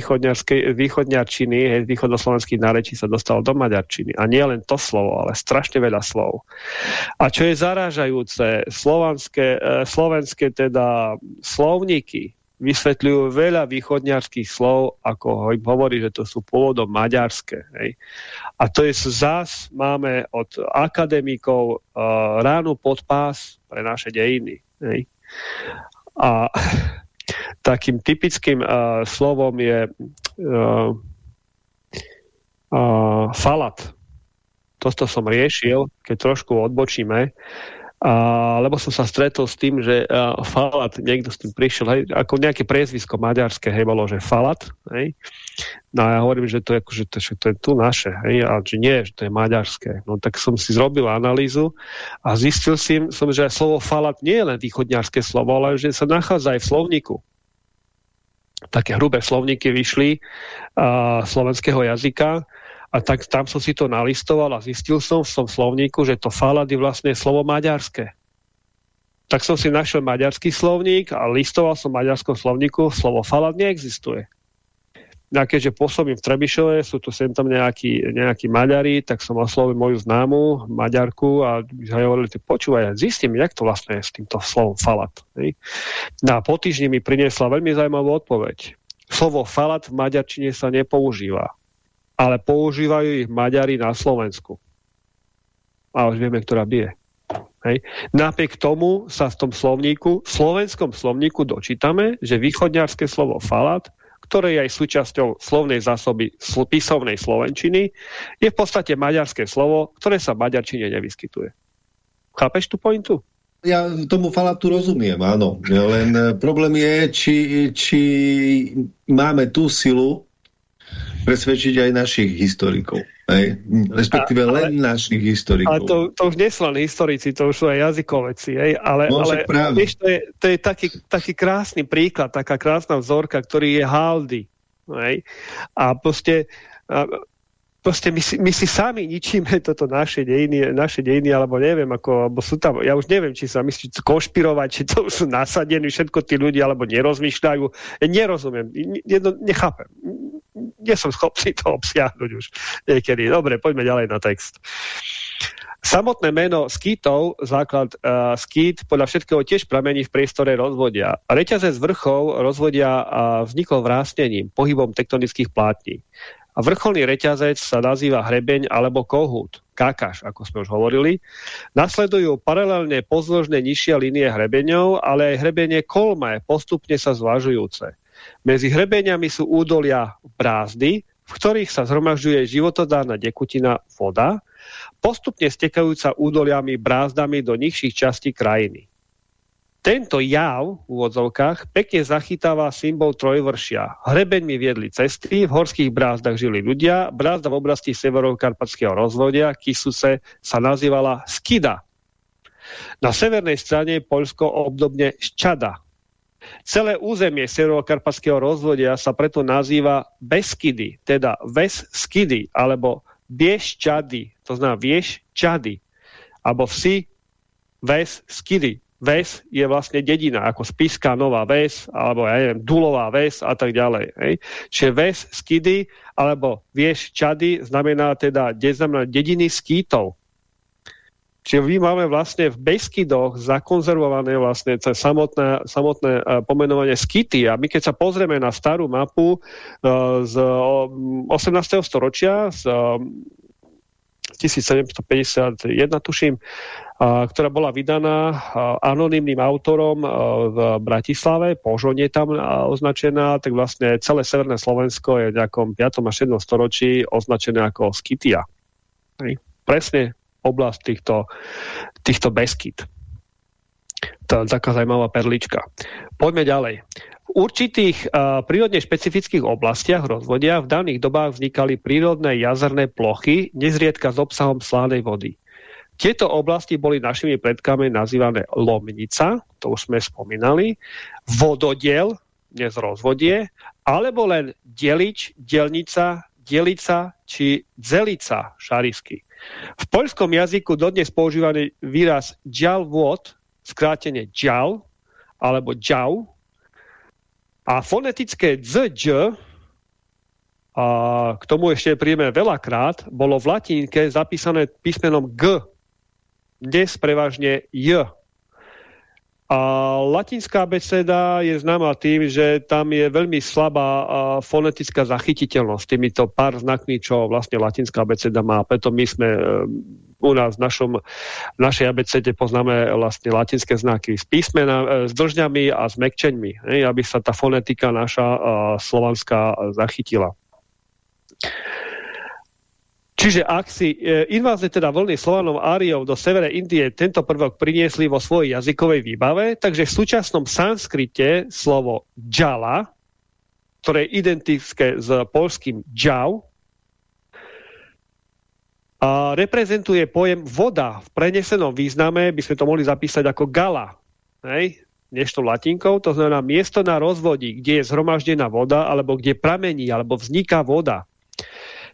východňarčiny, hej, z východoslovenských nárečí sa dostalo do maďarčiny. A nie len to slovo, ale strašne veľa slov. A čo je zarážajúce, slovanské, e, slovenské teda slovníky vysvetľujú veľa východňarských slov, ako im hovorí, že to sú pôvodom maďarské. Hej. A to je zás, máme od akademikov uh, ránu podpás pre naše dejiny. Hej. A takým typickým uh, slovom je uh, uh, falat. Toto som riešil, keď trošku odbočíme. A, lebo som sa stretol s tým, že a, Falat, niekto s tým prišiel, hej, ako nejaké priezvisko maďarské, hej, bolo, že Falat, hej. No a ja hovorím, že to je, že to, že to je tu naše, hej, a že nie, že to je maďarské. No tak som si zrobil analýzu a zistil si, som, že slovo Falat nie je len východňarské slovo, ale že sa nachádza aj v slovníku. Také hrubé slovníky vyšli a, slovenského jazyka, a tak tam som si to nalistoval a zistil som v tom slovníku, že to falad je vlastne slovo maďarské. Tak som si našiel maďarský slovník a listoval som v maďarskom slovníku, slovo falad neexistuje. A keďže pôsobím v Trebišove, sú tu sem tam nejakí, nejakí Maďari, tak som oslovil moju známu Maďarku a hovorili, počúvaj, zistím, jak to vlastne je s týmto slovom falat. No a po týždni mi priniesla veľmi zaujímavú odpoveď. Slovo falat v maďarčine sa nepoužíva ale používajú ich Maďari na Slovensku. A už vieme, ktorá bije. Hej. Napriek tomu sa v tom slovníku, v slovenskom slovníku dočítame, že východňarské slovo falat, ktoré je aj súčasťou slovnej zásoby písomnej slovenčiny, je v podstate maďarské slovo, ktoré sa maďarčine nevyskytuje. Chápeš tú pointu? Ja tomu falatu rozumiem, áno. Len problém je, či, či máme tú silu, presvedčiť aj našich historikov. Hej? Respektíve a, ale, len našich historikov. Ale to, to už nie sú len historici, to už sú aj jazykoveci. Hej? Ale, no, ale vieš, to je, to je taký, taký krásny príklad, taká krásna vzorka, ktorý je Haldy. Hej? A proste a, proste my si, my si sami ničíme toto naše dejiny, naše dejiny, alebo neviem, ako, alebo sú tam, ja už neviem, či sa myslí konšpirovať, či to sú nasadení všetko tí ľudia, alebo nerozmýšľajú. Nerozumiem, jedno, nechápem. Nie som schopný to obsiahnuť už niekedy. Dobre, poďme ďalej na text. Samotné meno skýtov, základ uh, skýt, podľa všetkého tiež pramení v priestore rozvodia. Reťazec vrchov rozvodia uh, vznikol vrásnením, pohybom tektonických plátní. A vrcholný reťazec sa nazýva hrebeň alebo kohút, kakaš, ako sme už hovorili. Nasledujú paralelne pozdĺžne nižšie línie hrebeňov, ale aj hrebenie kolme, postupne sa zvažujúce. Medzi hrebeniami sú údolia brázdy, v ktorých sa zhromažďuje životodárna dekutina voda, postupne stekajúca údoliami brázdami do nižších častí krajiny. Tento jav v úvodzovkách pekne zachytáva symbol trojvršia. Hrebeňmi viedli cesty, v horských brázdach žili ľudia, brázda v oblasti severokarpatského rozvodia Kisuse sa nazývala Skida. Na severnej strane Poľsko obdobne Ščada. Celé územie severokarpatského rozvodia sa preto nazýva Beskidy, teda Ves Skidy, alebo Bieščady, to znamená Vieš Čady, alebo vsi Ves Skidy, Ves je vlastne dedina, ako Spiská Nová Ves, alebo ja neviem, Dulová Ves a tak ďalej. Hej. Čiže Ves, Skidy, alebo Vieš, Čady, znamená teda znamená dediny skýtov. Čiže my máme vlastne v Beskidoch zakonzervované vlastne samotné, samotné uh, pomenovanie skity. A my keď sa pozrieme na starú mapu uh, z uh, 18. storočia, z 1751, tuším, ktorá bola vydaná anonymným autorom v Bratislave, Požon je tam označená, tak vlastne celé Severné Slovensko je v nejakom 5. a 7. storočí označené ako Skytia. Presne oblasť týchto, týchto Beskyt. To je taká zaujímavá perlička. Poďme ďalej. V určitých uh, prírodne špecifických oblastiach rozvodia v daných dobách vznikali prírodné jazerné plochy, nezriedka s obsahom slánej vody. Tieto oblasti boli našimi predkami nazývané Lomnica, to už sme spomínali, vododiel, dnes rozvodie, alebo len delič, delnica, dielica či dzelica šarisky. V poľskom jazyku dodnes používaný výraz vod, skrátene džal, alebo džau, a fonetické dž, a k tomu ešte príjeme veľakrát, bolo v latínke zapísané písmenom G, dnes prevažne J. A latinská beseda je známa tým, že tam je veľmi slabá fonetická zachytiteľnosť týmito pár znakmi, čo vlastne latinská beseda má. Preto my sme e, u nás v, našom, v našej abecede poznáme vlastne latinské znaky s písmena, e, s držňami a s mekčeňmi, aby sa tá fonetika naša slovanská zachytila. Čiže ak si e, invázne teda vlny Slovanom Áriov do severe Indie tento prvok priniesli vo svojej jazykovej výbave, takže v súčasnom sanskrite slovo džala, ktoré je identické s polským džau, a reprezentuje pojem voda. V prenesenom význame by sme to mohli zapísať ako gala. Hej? To latinkou, to znamená miesto na rozvodí, kde je zhromaždená voda, alebo kde pramení, alebo vzniká voda.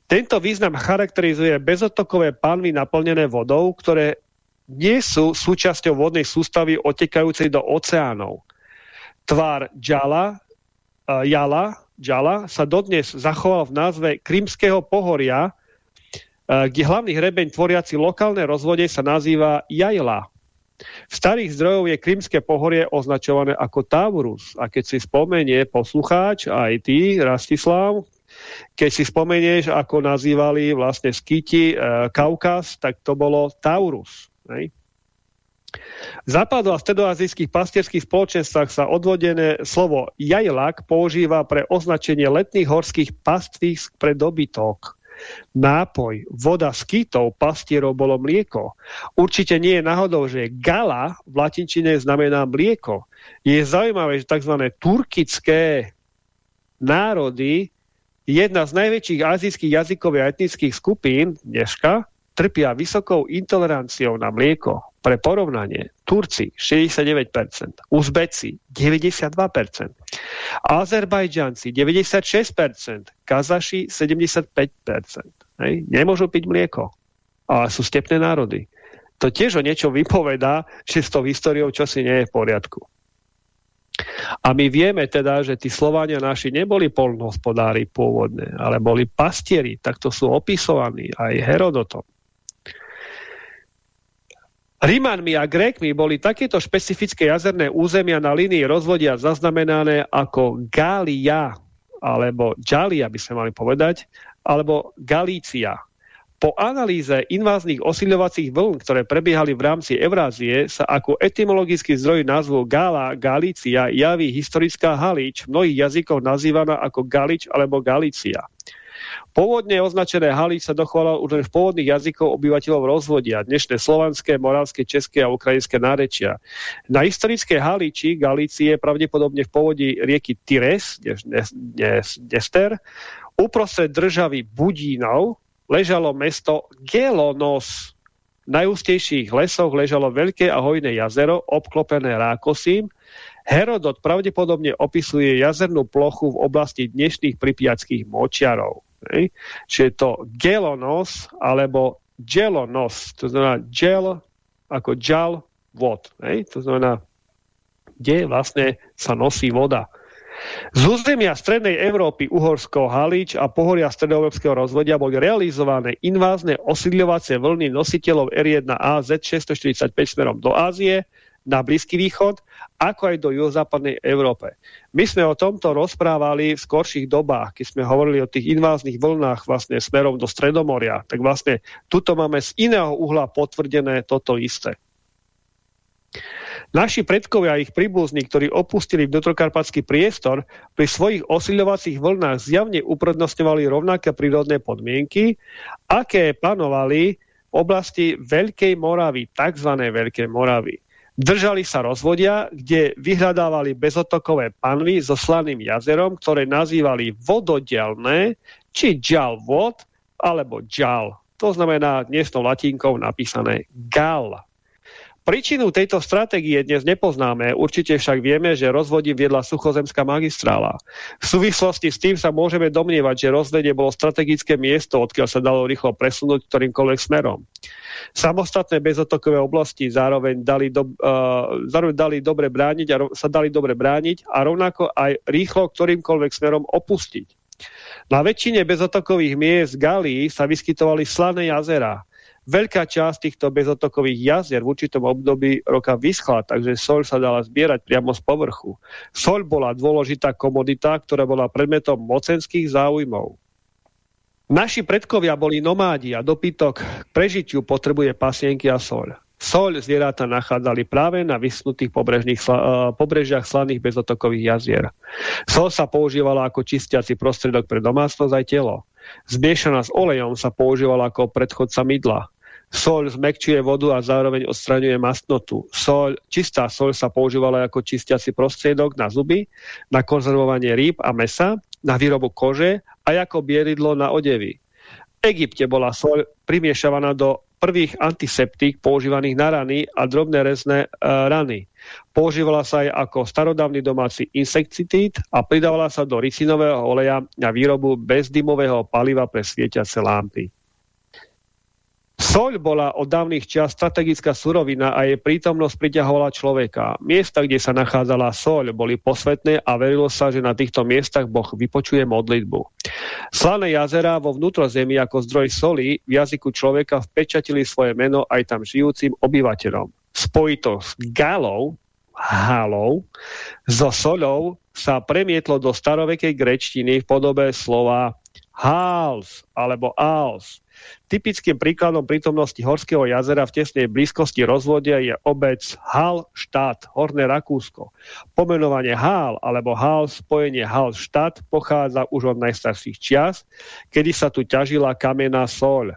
Tento význam charakterizuje bezotokové panvy naplnené vodou, ktoré nie sú súčasťou vodnej sústavy otekajúcej do oceánov. Tvár Džala, Jala, Džala sa dodnes zachoval v názve Krymského pohoria, uh, kde hlavný hrebeň tvoriaci lokálne rozvode sa nazýva Jajla. V starých zdrojov je Krymské pohorie označované ako Taurus. A keď si spomenie poslucháč, aj ty, Rastislav, keď si spomenieš, ako nazývali vlastne skyti e, Kaukaz, tak to bolo Taurus. Nej? V západu a stredoazijských pastierských spoločenstvách sa odvodené slovo jajlak používa pre označenie letných horských pastvísk pre dobytok. Nápoj, voda z kýtov pastierov bolo mlieko. Určite nie je náhodou, že gala v latinčine znamená mlieko. Je zaujímavé, že tzv. turkické národy jedna z najväčších azijských jazykov a etnických skupín dneška trpia vysokou intoleranciou na mlieko. Pre porovnanie, Turci 69%, Uzbeci 92%, Azerbajdžanci 96%, Kazaši 75%. Hej? Nemôžu piť mlieko, ale sú stepné národy. To tiež o niečo vypovedá, že s tou históriou čosi nie je v poriadku. A my vieme teda, že tí Slovania naši neboli polnohospodári pôvodne, ale boli pastieri, takto sú opisovaní aj Herodotom. Rímanmi a Grékmi boli takéto špecifické jazerné územia na línii rozvodia zaznamenané ako Gália, alebo Džalia by sme mali povedať, alebo Galícia. Po analýze inváznych osíľovacích vln, ktoré prebiehali v rámci Eurázie, sa ako etymologický zdroj názvu Gála, Galícia javí historická Halič, mnohých jazykoch nazývaná ako Galič alebo Galícia. Pôvodne označené Halič sa dochovalo už v pôvodných jazykov obyvateľov rozvodia, dnešné slovanské, moravské, české a ukrajinské nárečia. Na historické Haliči Galície pravdepodobne v pôvodí rieky Tires, dnes, dnes, Dester, uprostred državy Budínov, ležalo mesto Gelonos. V najústejších lesoch ležalo veľké a hojné jazero, obklopené rákosím. Herodot pravdepodobne opisuje jazernú plochu v oblasti dnešných pripiackých močiarov. Hej. Čiže to Gelonos alebo Gelonos, to znamená gel ako džal vod. Hej. To znamená, kde vlastne sa nosí voda. Z územia strednej Európy, Uhorsko, Halič a pohoria stredoeurópskeho rozvodia boli realizované invázne osídľovacie vlny nositeľov R1A Z645 smerom do Ázie, na Blízky východ, ako aj do juhozápadnej Európe. My sme o tomto rozprávali v skorších dobách, keď sme hovorili o tých inváznych vlnách vlastne smerom do Stredomoria. Tak vlastne tuto máme z iného uhla potvrdené toto isté. Naši predkovia a ich príbuzní, ktorí opustili vnútrokarpatský priestor, pri svojich osíľovacích vlnách zjavne uprednostňovali rovnaké prírodné podmienky, aké panovali v oblasti Veľkej Moravy, tzv. Veľkej Moravy. Držali sa rozvodia, kde vyhľadávali bezotokové panvy so slaným jazerom, ktoré nazývali vododelné, či džal vod, alebo džal. To znamená dnesnou latinkou napísané gal. Príčinu tejto stratégie dnes nepoznáme, určite však vieme, že rozvodím viedla suchozemská magistrála. V súvislosti s tým sa môžeme domnievať, že rozvedie bolo strategické miesto, odkiaľ sa dalo rýchlo presunúť ktorýmkoľvek smerom. Samostatné bezotokové oblasti zároveň dali, do, uh, zároveň dali dobre brániť a sa dali dobre brániť a rovnako aj rýchlo ktorýmkoľvek smerom opustiť. Na väčšine bezotokových miest Galii sa vyskytovali slané jazera. Veľká časť týchto bezotokových jazier v určitom období roka vyschla, takže soľ sa dala zbierať priamo z povrchu. Soľ bola dôležitá komodita, ktorá bola predmetom mocenských záujmov. Naši predkovia boli nomádi a dopytok k prežitiu potrebuje pasienky a soľ. Soľ zvieratá nachádzali práve na vysnutých pobrežných, uh, pobrežiach slaných bezotokových jazier. Soľ sa používala ako čistiaci prostriedok pre domácnosť aj telo. Zmiešaná s olejom sa používala ako predchodca mydla. Soľ zmekčuje vodu a zároveň odstraňuje mastnotu. Soľ, čistá soľ sa používala ako čistiaci prostriedok na zuby, na konzervovanie rýb a mesa, na výrobu kože a ako bieridlo na odevy. V Egypte bola soľ primiešavaná do prvých antiseptík používaných na rany a drobné rezné e, rany. Používala sa aj ako starodávny domáci insekticid a pridávala sa do rysinového oleja na výrobu bezdymového paliva pre svietiace lámpy. Soľ bola od dávnych čas strategická surovina a jej prítomnosť priťahovala človeka. Miesta, kde sa nachádzala soľ, boli posvetné a verilo sa, že na týchto miestach Boh vypočuje modlitbu. Slané jazera vo vnútrozemí ako zdroj soli v jazyku človeka vpečatili svoje meno aj tam žijúcim obyvateľom. Spojito s galou, halou, so soľou sa premietlo do starovekej grečtiny v podobe slova hals alebo als Typickým príkladom prítomnosti Horského jazera v tesnej blízkosti rozvodia je obec Hallstatt, Horné Rakúsko. Pomenovanie Hal alebo Hal, spojenie Hallstatt pochádza už od najstarších čias, kedy sa tu ťažila kamená soľ.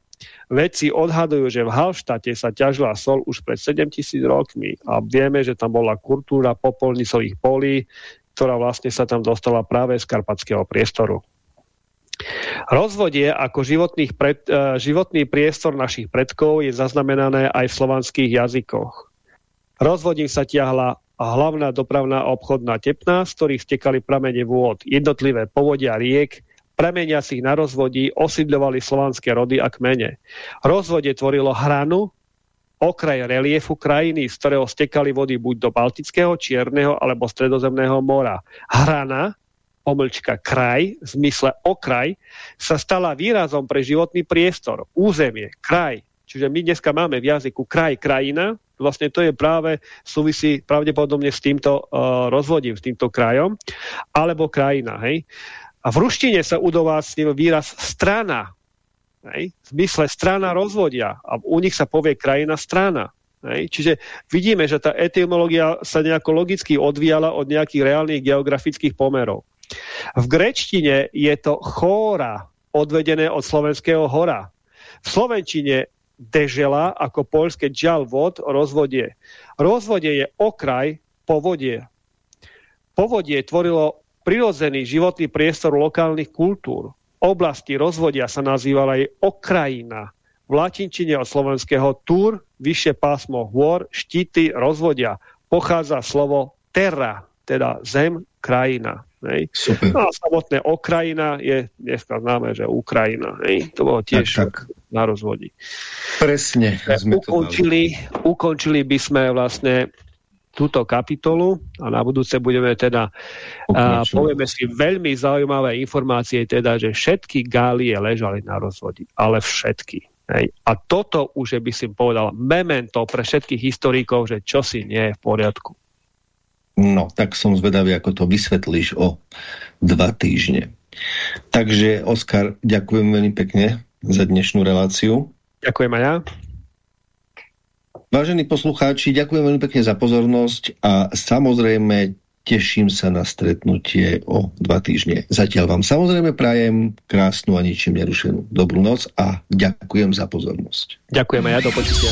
Vedci odhadujú, že v Hallštate sa ťažila sol už pred 7000 rokmi a vieme, že tam bola kultúra popolnicových polí, ktorá vlastne sa tam dostala práve z karpatského priestoru. Rozvodie ako pred, uh, životný priestor našich predkov je zaznamenané aj v slovanských jazykoch. Rozvodím sa tiahla hlavná dopravná obchodná tepna, z ktorých stekali pramene vôd. Jednotlivé povodia riek, prameniacich na rozvodí, osídľovali slovanské rody a kmene. Rozvodie tvorilo hranu, okraj reliefu krajiny, z ktorého stekali vody buď do Baltického, Čierneho alebo Stredozemného mora. Hrana pomlčka kraj, v zmysle okraj, sa stala výrazom pre životný priestor, územie, kraj. Čiže my dneska máme v jazyku kraj, krajina, vlastne to je práve súvisí pravdepodobne s týmto uh, rozvodím, s týmto krajom, alebo krajina. Hej? A v ruštine sa udovácnil výraz strana, hej? v zmysle strana rozvodia. A u nich sa povie krajina strana. Hej? Čiže vidíme, že tá etymológia sa nejako logicky odvíjala od nejakých reálnych geografických pomerov. V grečtine je to chóra, odvedené od slovenského hora. V slovenčine dežela ako poľské vod, rozvodie. Rozvodie je okraj povodie. Povodie tvorilo prirodzený životný priestor lokálnych kultúr. Oblasti rozvodia sa nazývala aj okrajina. V latinčine od slovenského túr, vyššie pásmo hôr, štíty, rozvodia. Pochádza slovo terra, teda zem, krajina. Hej. No a samotné Okrajina je dneska známe, že Ukrajina. Hej. To bolo tiež tak, tak. na rozvodí. Presne. Sme ukončili, ukončili by sme vlastne túto kapitolu a na budúce budeme teda a povieme si veľmi zaujímavé informácie, teda, že všetky gálie ležali na rozvodí, ale všetky. Hej. A toto už by si povedal, memento pre všetkých historikov, že čo si nie je v poriadku. No, tak som zvedavý, ako to vysvetlíš o dva týždne. Takže, Oskar, ďakujem veľmi pekne za dnešnú reláciu. Ďakujem aj ja. Vážení poslucháči, ďakujem veľmi pekne za pozornosť a samozrejme teším sa na stretnutie o dva týždne. Zatiaľ vám samozrejme prajem krásnu a ničím nerušenú dobrú noc a ďakujem za pozornosť. Ďakujem aj ja, do počutia.